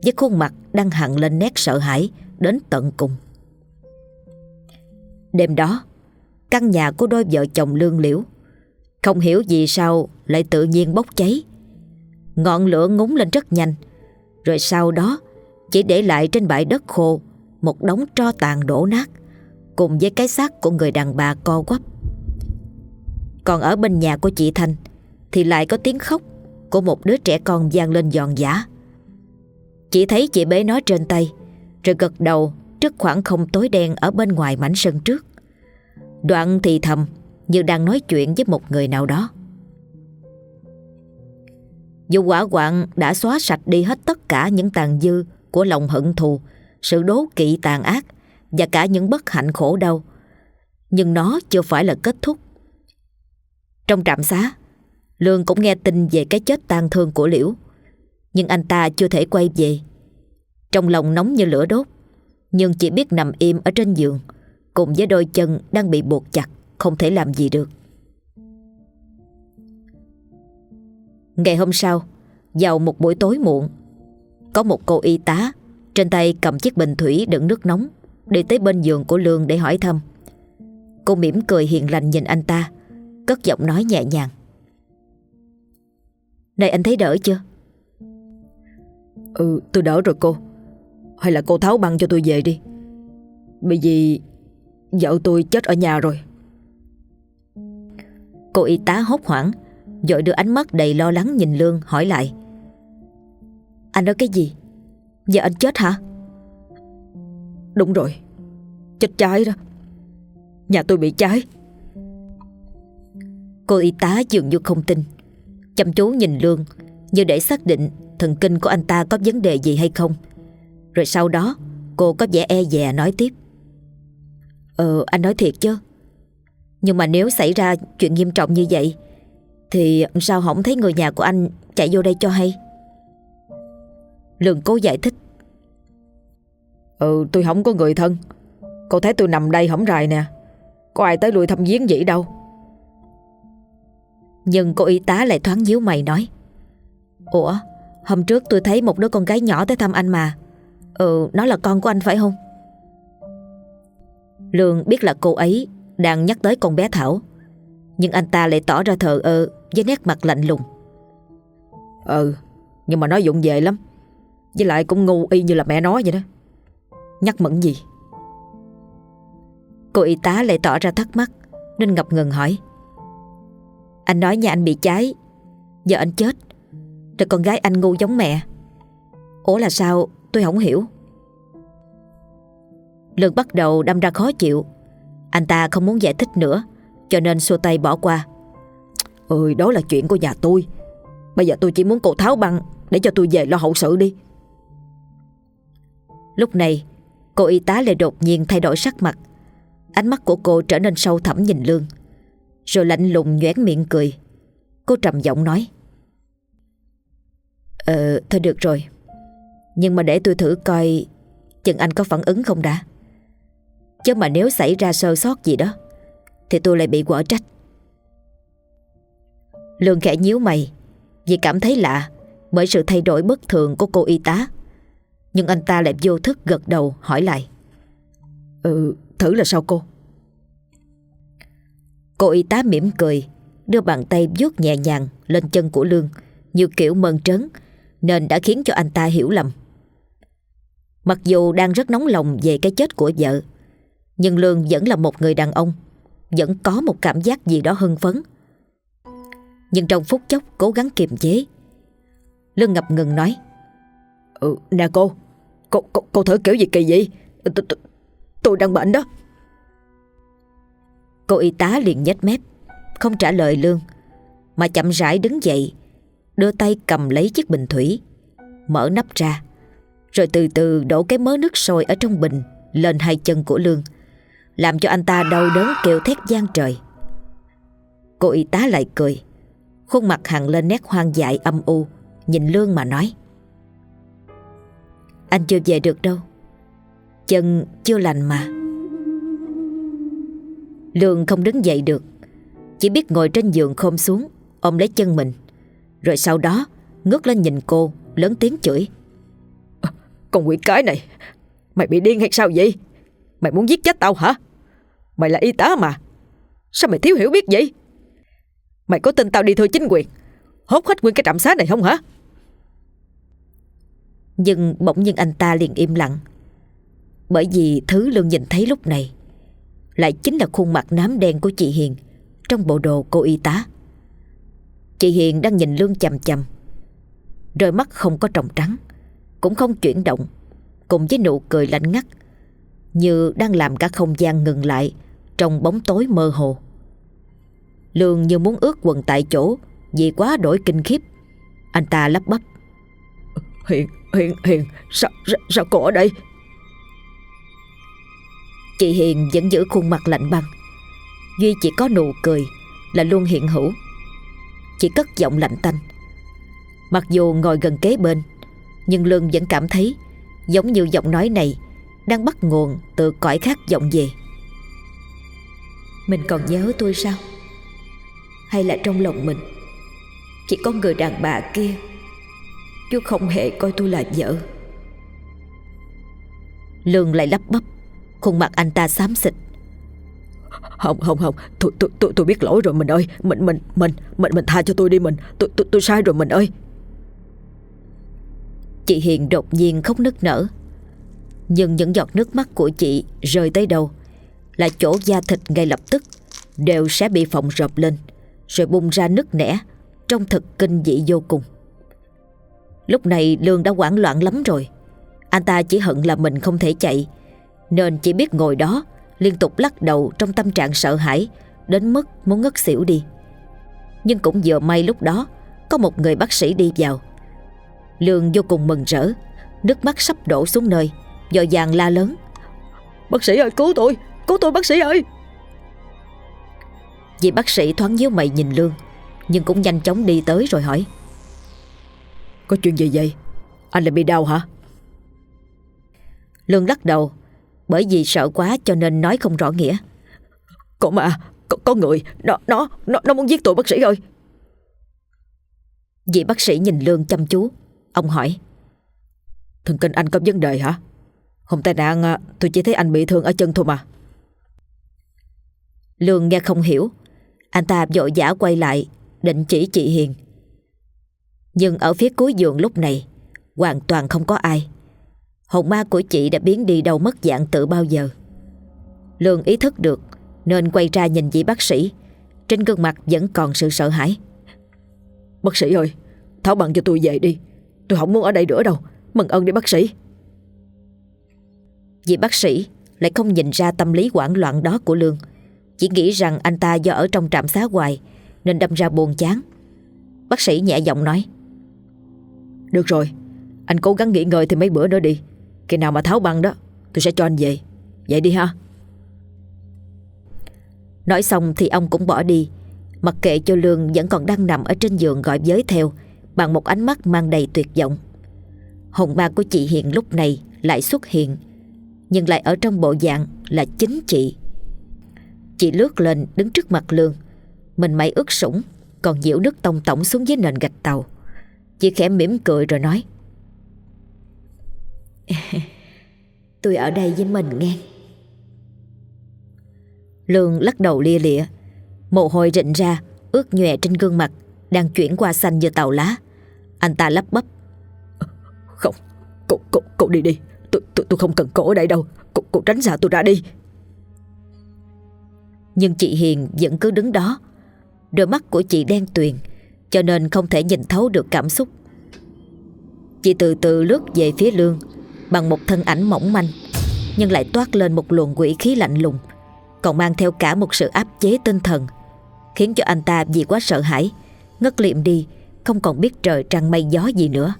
Với khuôn mặt đang hằn lên nét sợ hãi Đến tận cùng. Đêm đó, Căn nhà của đôi vợ chồng lương liễu, Không hiểu vì sao Lại tự nhiên bốc cháy. Ngọn lửa ngúng lên rất nhanh, Rồi sau đó Chỉ để lại trên bãi đất khô Một đống tro tàn đổ nát. Cùng với cái xác của người đàn bà co quắp. Còn ở bên nhà của chị Thanh Thì lại có tiếng khóc Của một đứa trẻ con vang lên giòn giả Chị thấy chị bế nó trên tay, Rồi gật đầu trước khoảng không tối đen Ở bên ngoài mảnh sân trước. Đoạn thì thầm Như đang nói chuyện với một người nào đó. Dù quả quạng đã xóa sạch đi hết tất cả những tàn dư Của lòng hận thù, Sự đố kỵ tàn ác và cả những bất hạnh khổ đau. Nhưng nó chưa phải là kết thúc. Trong trạm xá, Lương cũng nghe tin về cái chết tang thương của Liễu, Nhưng anh ta chưa thể quay về. Trong lòng nóng như lửa đốt, Nhưng chỉ biết nằm im ở trên giường, Cùng với đôi chân đang bị buộc chặt, Không thể làm gì được. Ngày hôm sau, Vào một buổi tối muộn, Có một cô y tá Trên tay cầm chiếc bình thủy đựng nước nóng. Đi tới bên giường của Lương để hỏi thăm. Cô mỉm cười hiền lành nhìn anh ta Cất giọng nói nhẹ nhàng. Này anh thấy đỡ chưa? Ừ tôi đỡ rồi cô. Hay là cô tháo băng cho tôi về đi. Bởi vì Vợ tôi chết ở nhà rồi. Cô y tá hốt hoảng Dội đưa ánh mắt đầy lo lắng nhìn Lương hỏi lại. Anh nói cái gì? Vợ anh chết hả Đúng rồi. Chết cháy đó. Nhà tôi bị cháy Cô y tá dường như không tin. Chăm chú nhìn Lương, Như để xác định thần kinh của anh ta có vấn đề gì hay không. Rồi sau đó, cô có vẻ e dè nói tiếp. Ờ anh nói thiệt chứ. Nhưng mà nếu xảy ra chuyện nghiêm trọng như vậy, Thì sao không thấy người nhà của anh chạy vô đây cho hay? Lương cố giải thích. Ừ tôi không có người thân. Cô thấy tôi nằm đây hổng rài nè. Có ai tới lui thăm viếng vậy đâu. Nhưng cô y tá lại thoáng nhíu mày nói. Ủa, Hôm trước tôi thấy một đứa con gái nhỏ tới thăm anh mà. Ừ nó là con của anh phải không? Lương biết là cô ấy Đang nhắc tới con bé Thảo. Nhưng anh ta lại tỏ ra thờ ơ Với nét mặt lạnh lùng. Ừ Nhưng mà nó dụng về lắm. Với lại cũng ngu y như là mẹ nó vậy đó. Nhắc mẫn gì? Cô y tá lại tỏ ra thắc mắc, Nên ngập ngừng hỏi. Anh nói nhà anh bị cháy, Giờ anh chết, Rồi con gái anh ngu giống mẹ. Ủa là sao? Tôi không hiểu. Lương bắt đầu đâm ra khó chịu. Anh ta không muốn giải thích nữa, Cho nên xua tay bỏ qua. Ơi đó là chuyện của nhà tôi. Bây giờ tôi chỉ muốn cô tháo băng Để cho tôi về lo hậu sự đi. Lúc này Cô y tá lại đột nhiên thay đổi sắc mặt. Ánh mắt của cô trở nên sâu thẳm nhìn Lương. Rồi lạnh lùng nhoén miệng cười. Cô trầm giọng nói. Ờ thôi được rồi. Nhưng mà để tôi thử coi Chừng anh có phản ứng không đã. Chứ mà nếu xảy ra sơ sót gì đó, Thì tôi lại bị quở trách. Lương khẽ nhíu mày, Vì cảm thấy lạ Bởi sự thay đổi bất thường của cô y tá. Nhưng anh ta lại vô thức gật đầu hỏi lại. Ừ thử là sao cô? Cô y tá mỉm cười Đưa bàn tay vuốt nhẹ nhàng lên chân của Lương Như kiểu mơn trớn Nên đã khiến cho anh ta hiểu lầm. Mặc dù đang rất nóng lòng về cái chết của vợ Nhưng Lương vẫn là một người đàn ông Vẫn có một cảm giác gì đó hưng phấn. Nhưng trong phút chốc cố gắng kiềm chế Lương ngập ngừng nói. Ừ nè cô Cô, cô, cô thở kiểu gì kỳ vậy? Tôi, tôi, tôi đang bệnh đó. Cô y tá liền nhếch mép Không trả lời Lương Mà chậm rãi đứng dậy Đưa tay cầm lấy chiếc bình thủy Mở nắp ra Rồi từ từ đổ cái mớ nước sôi ở trong bình Lên hai chân của Lương Làm cho anh ta đau đớn kêu thét gian trời. Cô y tá lại cười Khuôn mặt hằn lên nét hoang dại âm u Nhìn Lương mà nói anh chưa về được đâu. Chân chưa lành mà. Lương không đứng dậy được. Chỉ biết ngồi trên giường khom xuống, Ôm lấy chân mình. Rồi sau đó, ngước lên nhìn cô, Lớn tiếng chửi. À, con quỷ cái này, Mày bị điên hay sao vậy? Mày muốn giết chết tao hả? Mày là y tá mà. Sao mày thiếu hiểu biết vậy? Mày có tin tao đi thôi chính quyền? Hốt hết nguyên cái trạm xá này không hả? Nhưng bỗng nhiên anh ta liền im lặng. Bởi vì thứ Lương nhìn thấy lúc này Lại chính là khuôn mặt nám đen của chị Hiền Trong bộ đồ cô y tá. Chị Hiền đang nhìn Lương chầm chầm Đôi mắt không có tròng trắng Cũng không chuyển động Cùng với nụ cười lạnh ngắt Như đang làm cả không gian ngừng lại Trong bóng tối mơ hồ. Lương như muốn ướt quần tại chỗ Vì quá đổi kinh khiếp. Anh ta lắp bắp. Hiền, Hiền, Hiền Sao, sao, sao cô ở đây? Chị Hiền vẫn giữ khuôn mặt lạnh băng. Duy chỉ có nụ cười Là luôn hiện hữu. Chị cất giọng lạnh tanh. Mặc dù ngồi gần kế bên Nhưng Lương vẫn cảm thấy Giống như giọng nói này Đang bắt nguồn từ cõi khác vọng về. Mình còn nhớ tôi sao? Hay là trong lòng mình Chỉ có người đàn bà kia Chứ không hề coi tôi là vợ. Lương lại lắp bắp Khuôn mặt anh ta xám xịt. Không không không Tôi tôi tôi, tôi biết lỗi rồi mình ơi. Mình mình mình mình mình tha cho tôi đi mình. Tôi tôi, tôi sai rồi mình ơi. Chị Hiền đột nhiên khóc nức nở. Nhưng những giọt nước mắt của chị rơi tới đâu Là chỗ da thịt ngay lập tức Đều sẽ bị phồng rộp lên Rồi bung ra nứt nẻ Trông thật kinh dị vô cùng Lúc này Lương đã hoảng loạn lắm rồi. Anh ta chỉ hận là mình không thể chạy. Nên chỉ biết ngồi đó Liên tục lắc đầu trong tâm trạng sợ hãi Đến mức muốn ngất xỉu đi. Nhưng cũng vừa may lúc đó Có một người bác sĩ đi vào. Lương vô cùng mừng rỡ Nước mắt sắp đổ xuống nơi Dội vàng la lớn. Bác sĩ ơi cứu tôi Cứu tôi bác sĩ ơi! Vị bác sĩ thoáng nhíu mày nhìn Lương Nhưng cũng nhanh chóng đi tới rồi hỏi có chuyện gì vậy? Anh lại bị đau hả? Lương lắc đầu Bởi vì sợ quá cho nên nói không rõ nghĩa. Có mà Có, có người nó, nó nó nó muốn giết tụi bác sĩ rồi Vị bác sĩ nhìn Lương chăm chú. Ông hỏi Thần kinh anh có vấn đề hả? Hôm tai nạn à, tôi chỉ thấy anh bị thương ở chân thôi mà. Lương nghe không hiểu. Anh ta vội vã quay lại Định chỉ chị Hiền. Nhưng ở phía cuối giường lúc này Hoàn toàn không có ai. Hồn ma của chị đã biến đi đâu mất dạng từ bao giờ. Lương ý thức được Nên quay ra nhìn vị bác sĩ. Trên gương mặt vẫn còn sự sợ hãi. Bác sĩ ơi Tháo bằng cho tôi về đi. Tôi không muốn ở đây nữa đâu. Mừng ơn đi bác sĩ. Vị bác sĩ lại không nhìn ra tâm lý hoảng loạn đó của Lương. Chỉ nghĩ rằng anh ta do ở trong trạm xá hoài Nên đâm ra buồn chán. Bác sĩ nhẹ giọng nói được rồi, Anh cố gắng nghỉ ngơi thêm mấy bữa nữa đi. Khi nào mà tháo băng đó, Tôi sẽ cho anh về. Vậy đi ha. Nói xong thì ông cũng bỏ đi. Mặc kệ cho Lương vẫn còn đang nằm ở trên giường gọi giới theo, Bằng một ánh mắt mang đầy tuyệt vọng. Hồn ma của chị Hiền lúc này lại xuất hiện, Nhưng lại ở trong bộ dạng là chính chị. Chị lướt lên đứng trước mặt Lương, Mình mày ướt sũng, Còn nhiễu nước tông tổng xuống dưới nền gạch tàu. Chị khẽ mỉm cười rồi nói. Tôi ở đây với mình nghe. Lương lắc đầu lia lịa. Mồ hôi rịn ra Ướt nhòe trên gương mặt Đang chuyển qua xanh như tàu lá. Anh ta lắp bắp. Không Cậu, cậu, cậu đi đi. Tôi, tôi, tôi không cần cậu ở đây đâu. Cậu, cậu tránh xa tôi ra đi. Nhưng chị Hiền vẫn cứ đứng đó. Đôi mắt của chị đen tuyền cho nên không thể nhìn thấu được cảm xúc. Chị từ từ lướt về phía Lương, Bằng một thân ảnh mỏng manh, Nhưng lại toát lên một luồng quỷ khí lạnh lùng, Còn mang theo cả một sự áp chế tinh thần, Khiến cho anh ta vì quá sợ hãi, Ngất liệm đi, Không còn biết trời trăng mây gió gì nữa.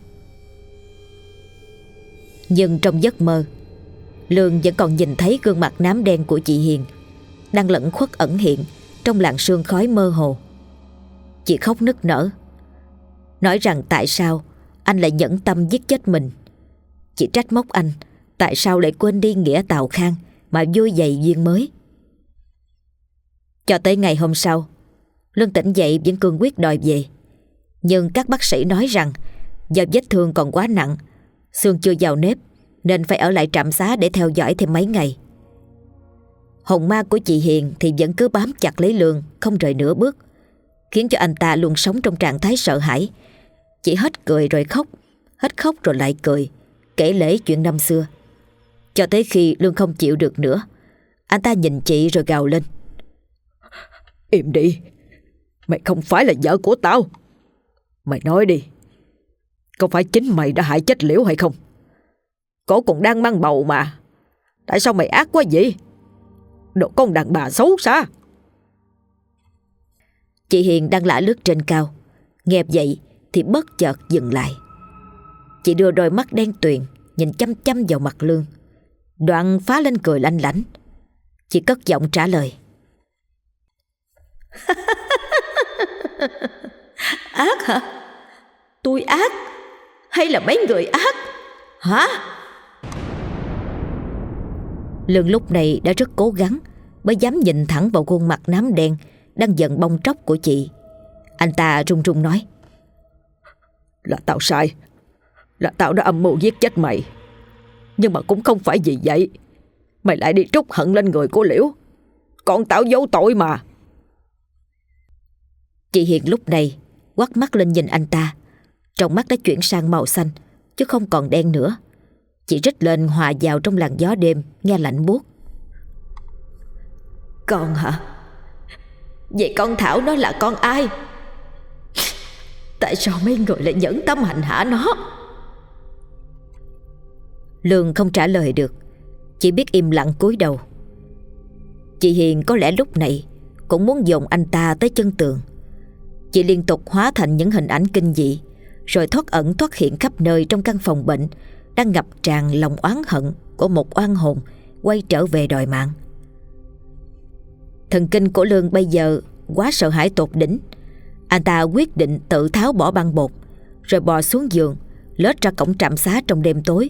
Nhưng trong giấc mơ, Lương vẫn còn nhìn thấy gương mặt nám đen của chị Hiền, Đang lẫn khuất ẩn hiện Trong làn sương khói mơ hồ. Chị khóc nức nở. Nói rằng tại sao Anh lại nhẫn tâm giết chết mình? Chị trách móc anh, Tại sao lại quên đi nghĩa Tào Khang Mà vui dậy duyên mới? Cho tới ngày hôm sau, luân tỉnh dậy vẫn cương quyết đòi về. Nhưng các bác sĩ nói rằng Do vết thương còn quá nặng, Xương chưa vào nếp, Nên phải ở lại trạm xá để theo dõi thêm mấy ngày. Hồn ma của chị Hiền Thì vẫn cứ bám chặt lấy Lương, Không rời nửa bước. Khiến cho anh ta luôn sống trong trạng thái sợ hãi. Chỉ hết cười rồi khóc, Hết khóc rồi lại cười, Kể lễ chuyện năm xưa. Cho tới khi Lương không chịu được nữa, Anh ta nhìn chị rồi gào lên. Im đi, Mày không phải là vợ của tao. Mày nói đi, Có phải chính mày đã hại chết liễu hay không? Cổ còn đang mang bầu mà, Tại sao mày ác quá vậy? Đồ con đàn bà xấu xa. Chị Hiền đang lả lướt trên cao Nghe vậy thì bất chợt dừng lại Chị đưa đôi mắt đen tuyền Nhìn chăm chăm vào mặt Lương Đoạn phá lên cười lanh lảnh Chị cất giọng trả lời Ác hả? Tôi ác? Hay là mấy người ác? Hả? Lương lúc này đã rất cố gắng Mới dám nhìn thẳng vào khuôn mặt nám đen Đang giận bong tróc của chị. Anh ta run run nói. Là tao sai. Là tao đã âm mưu giết chết mày. Nhưng mà cũng không phải vì vậy. Mày lại đi trút hận lên người của Liễu. Còn tao giấu tội mà. Chị Hiền lúc này quắt mắt lên nhìn anh ta. Trong mắt đã chuyển sang màu xanh Chứ không còn đen nữa. Chị rít lên hòa vào trong làn gió đêm Nghe lạnh buốt. Con hả? Vậy con Thảo nó là con ai? Tại sao mấy người lại nhẫn tâm hành hạ nó? Lương không trả lời được, Chỉ biết im lặng cúi đầu Chị Hiền có lẽ lúc này Cũng muốn dồn anh ta tới chân tường Chị liên tục hóa thành những hình ảnh kinh dị, Rồi thoát ẩn thoát hiện khắp nơi trong căn phòng bệnh, đang ngập tràn lòng oán hận của một oan hồn quay trở về đòi mạng. Thần kinh của Lương bây giờ quá sợ hãi tột đỉnh. Anh ta quyết định tự tháo bỏ băng bột, rồi bò xuống giường, lết ra cổng trạm xá trong đêm tối,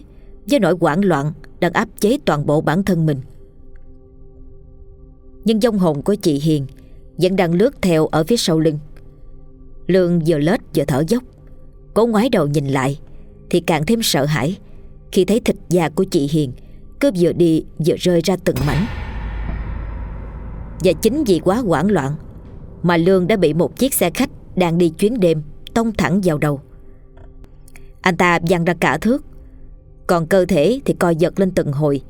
với nỗi hoảng loạn đang áp chế toàn bộ bản thân mình. Nhưng dông hồn của chị Hiền vẫn đang lướt theo ở phía sau lưng. Lương vừa lết vừa thở dốc, cố ngoái đầu nhìn lại thì càng thêm sợ hãi khi thấy thịt da của chị Hiền cứ vừa đi vừa rơi ra từng mảnh. Và chính vì quá hoảng loạn mà Lương đã bị một chiếc xe khách đang đi chuyến đêm tông thẳng vào đầu. Anh ta văng ra cả thước, còn cơ thể thì coi giật lên từng hồi.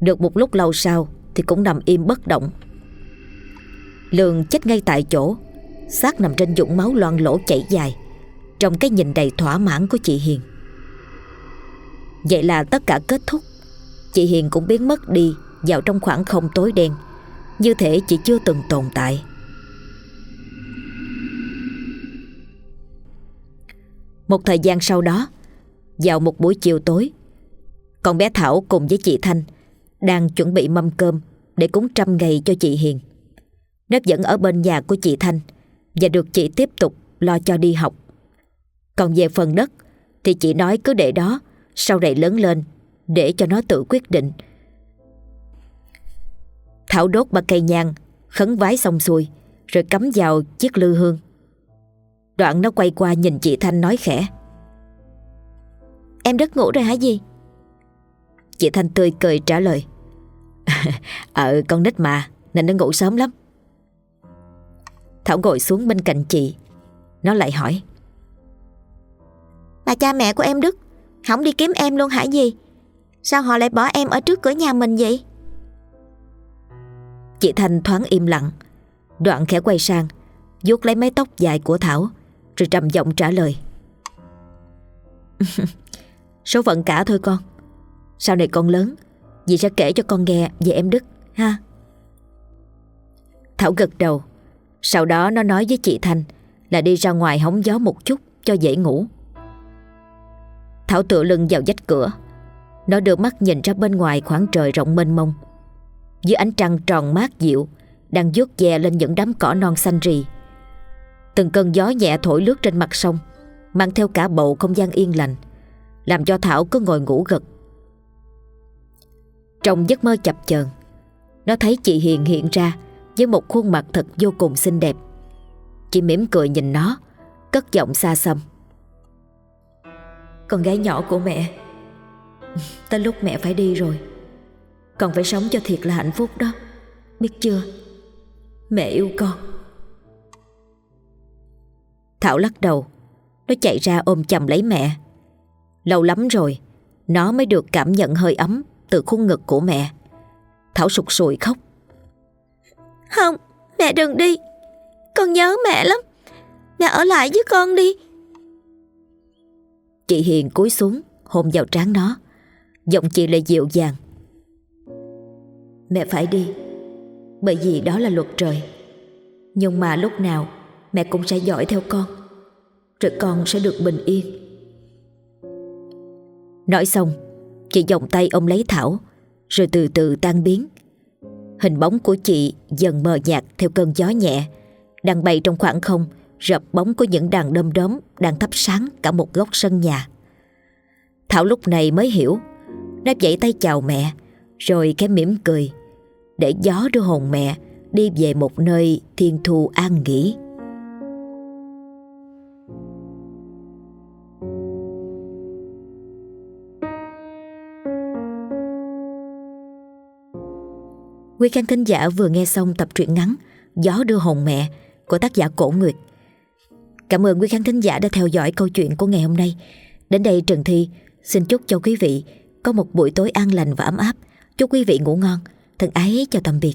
Được một lúc lâu sau thì cũng nằm im bất động. Lương chết ngay tại chỗ, xác nằm trên dũng máu loang lỗ chảy dài, trong cái nhìn đầy thỏa mãn của chị Hiền. Vậy là tất cả kết thúc Chị Hiền cũng biến mất đi Vào trong khoảng không tối đen như thể chị chưa từng tồn tại Một thời gian sau đó, Vào một buổi chiều tối, Con bé Thảo cùng với chị Thanh Đang chuẩn bị mâm cơm Để cúng trăm ngày cho chị Hiền Nó vẫn ở bên nhà của chị Thanh Và được chị tiếp tục lo cho đi học Còn về phần đất Thì chị nói cứ để đó, sau này lớn lên để cho nó tự quyết định. Thảo đốt ba cây nhang, khấn vái xong xuôi, rồi cắm vào chiếc lư hương. Đoạn nó quay qua nhìn chị Thanh nói khẽ. Em rất ngủ rồi hả gì? Chị Thanh tươi cười trả lời. Ờ con nít mà, nên nó ngủ sớm lắm. Thảo ngồi xuống bên cạnh chị, nó lại hỏi. Bà cha mẹ của em Đức không đi kiếm em luôn hả gì Sao họ lại bỏ em ở trước cửa nhà mình vậy Chị Thanh thoáng im lặng. Đoạn khẽ quay sang, vuốt lấy mái tóc dài của Thảo, Rồi trầm giọng trả lời. Số phận cả thôi con. Sau này con lớn, Dì sẽ kể cho con nghe về em Đức, ha? Thảo gật đầu. Sau đó nó nói với chị Thanh Là đi ra ngoài hóng gió một chút Cho dễ ngủ. Thảo tựa lưng vào vách cửa. Nó đưa mắt nhìn ra bên ngoài khoảng trời rộng mênh mông. Dưới ánh trăng tròn mát dịu, Đang vuốt ve lên những đám cỏ non xanh rì. Từng cơn gió nhẹ thổi lướt trên mặt sông, Mang theo cả bầu không gian yên lành, Làm cho Thảo cứ ngồi ngủ gật. Trong giấc mơ chập chờn, Nó thấy chị Hiền hiện ra Với một khuôn mặt thật vô cùng xinh đẹp. Chị mỉm cười nhìn nó, Cất giọng xa xăm. Con gái nhỏ của mẹ Tới lúc mẹ phải đi rồi. Con phải sống cho thiệt là hạnh phúc đó. Biết chưa? Mẹ yêu con. Thảo lắc đầu. Nó chạy ra ôm chầm lấy mẹ. Lâu lắm rồi Nó mới được cảm nhận hơi ấm Từ khuôn ngực của mẹ. Thảo sụt sùi khóc. Không mẹ đừng đi. Con nhớ mẹ lắm. Mẹ ở lại với con đi. Chị Hiền cúi xuống hôn vào trán nó. Giọng chị lại dịu dàng Mẹ phải đi. Bởi vì đó là luật trời. Nhưng mà lúc nào Mẹ cũng sẽ dõi theo con. Rồi con sẽ được bình yên. Nói xong Chị vòng tay ông lấy Thảo Rồi từ từ tan biến. Hình bóng của chị dần mờ nhạt Theo cơn gió nhẹ Đang bay trong khoảng không rập bóng của những đàn đom đóm đang thắp sáng cả một góc sân nhà. Thảo lúc này mới hiểu, nó vẫy tay chào mẹ, rồi cái mỉm cười, để gió đưa hồn mẹ đi về một nơi thiên thu an nghỉ. Quý khán thính giả vừa nghe xong tập truyện ngắn Gió đưa hồn mẹ của tác giả Cổ Nguyệt. Cảm ơn quý khán thính giả đã theo dõi câu chuyện của ngày hôm nay. Đến đây Trần Thi xin chúc cho quý vị có một buổi tối an lành và ấm áp. Chúc quý vị ngủ ngon. Thân ái chào tạm biệt.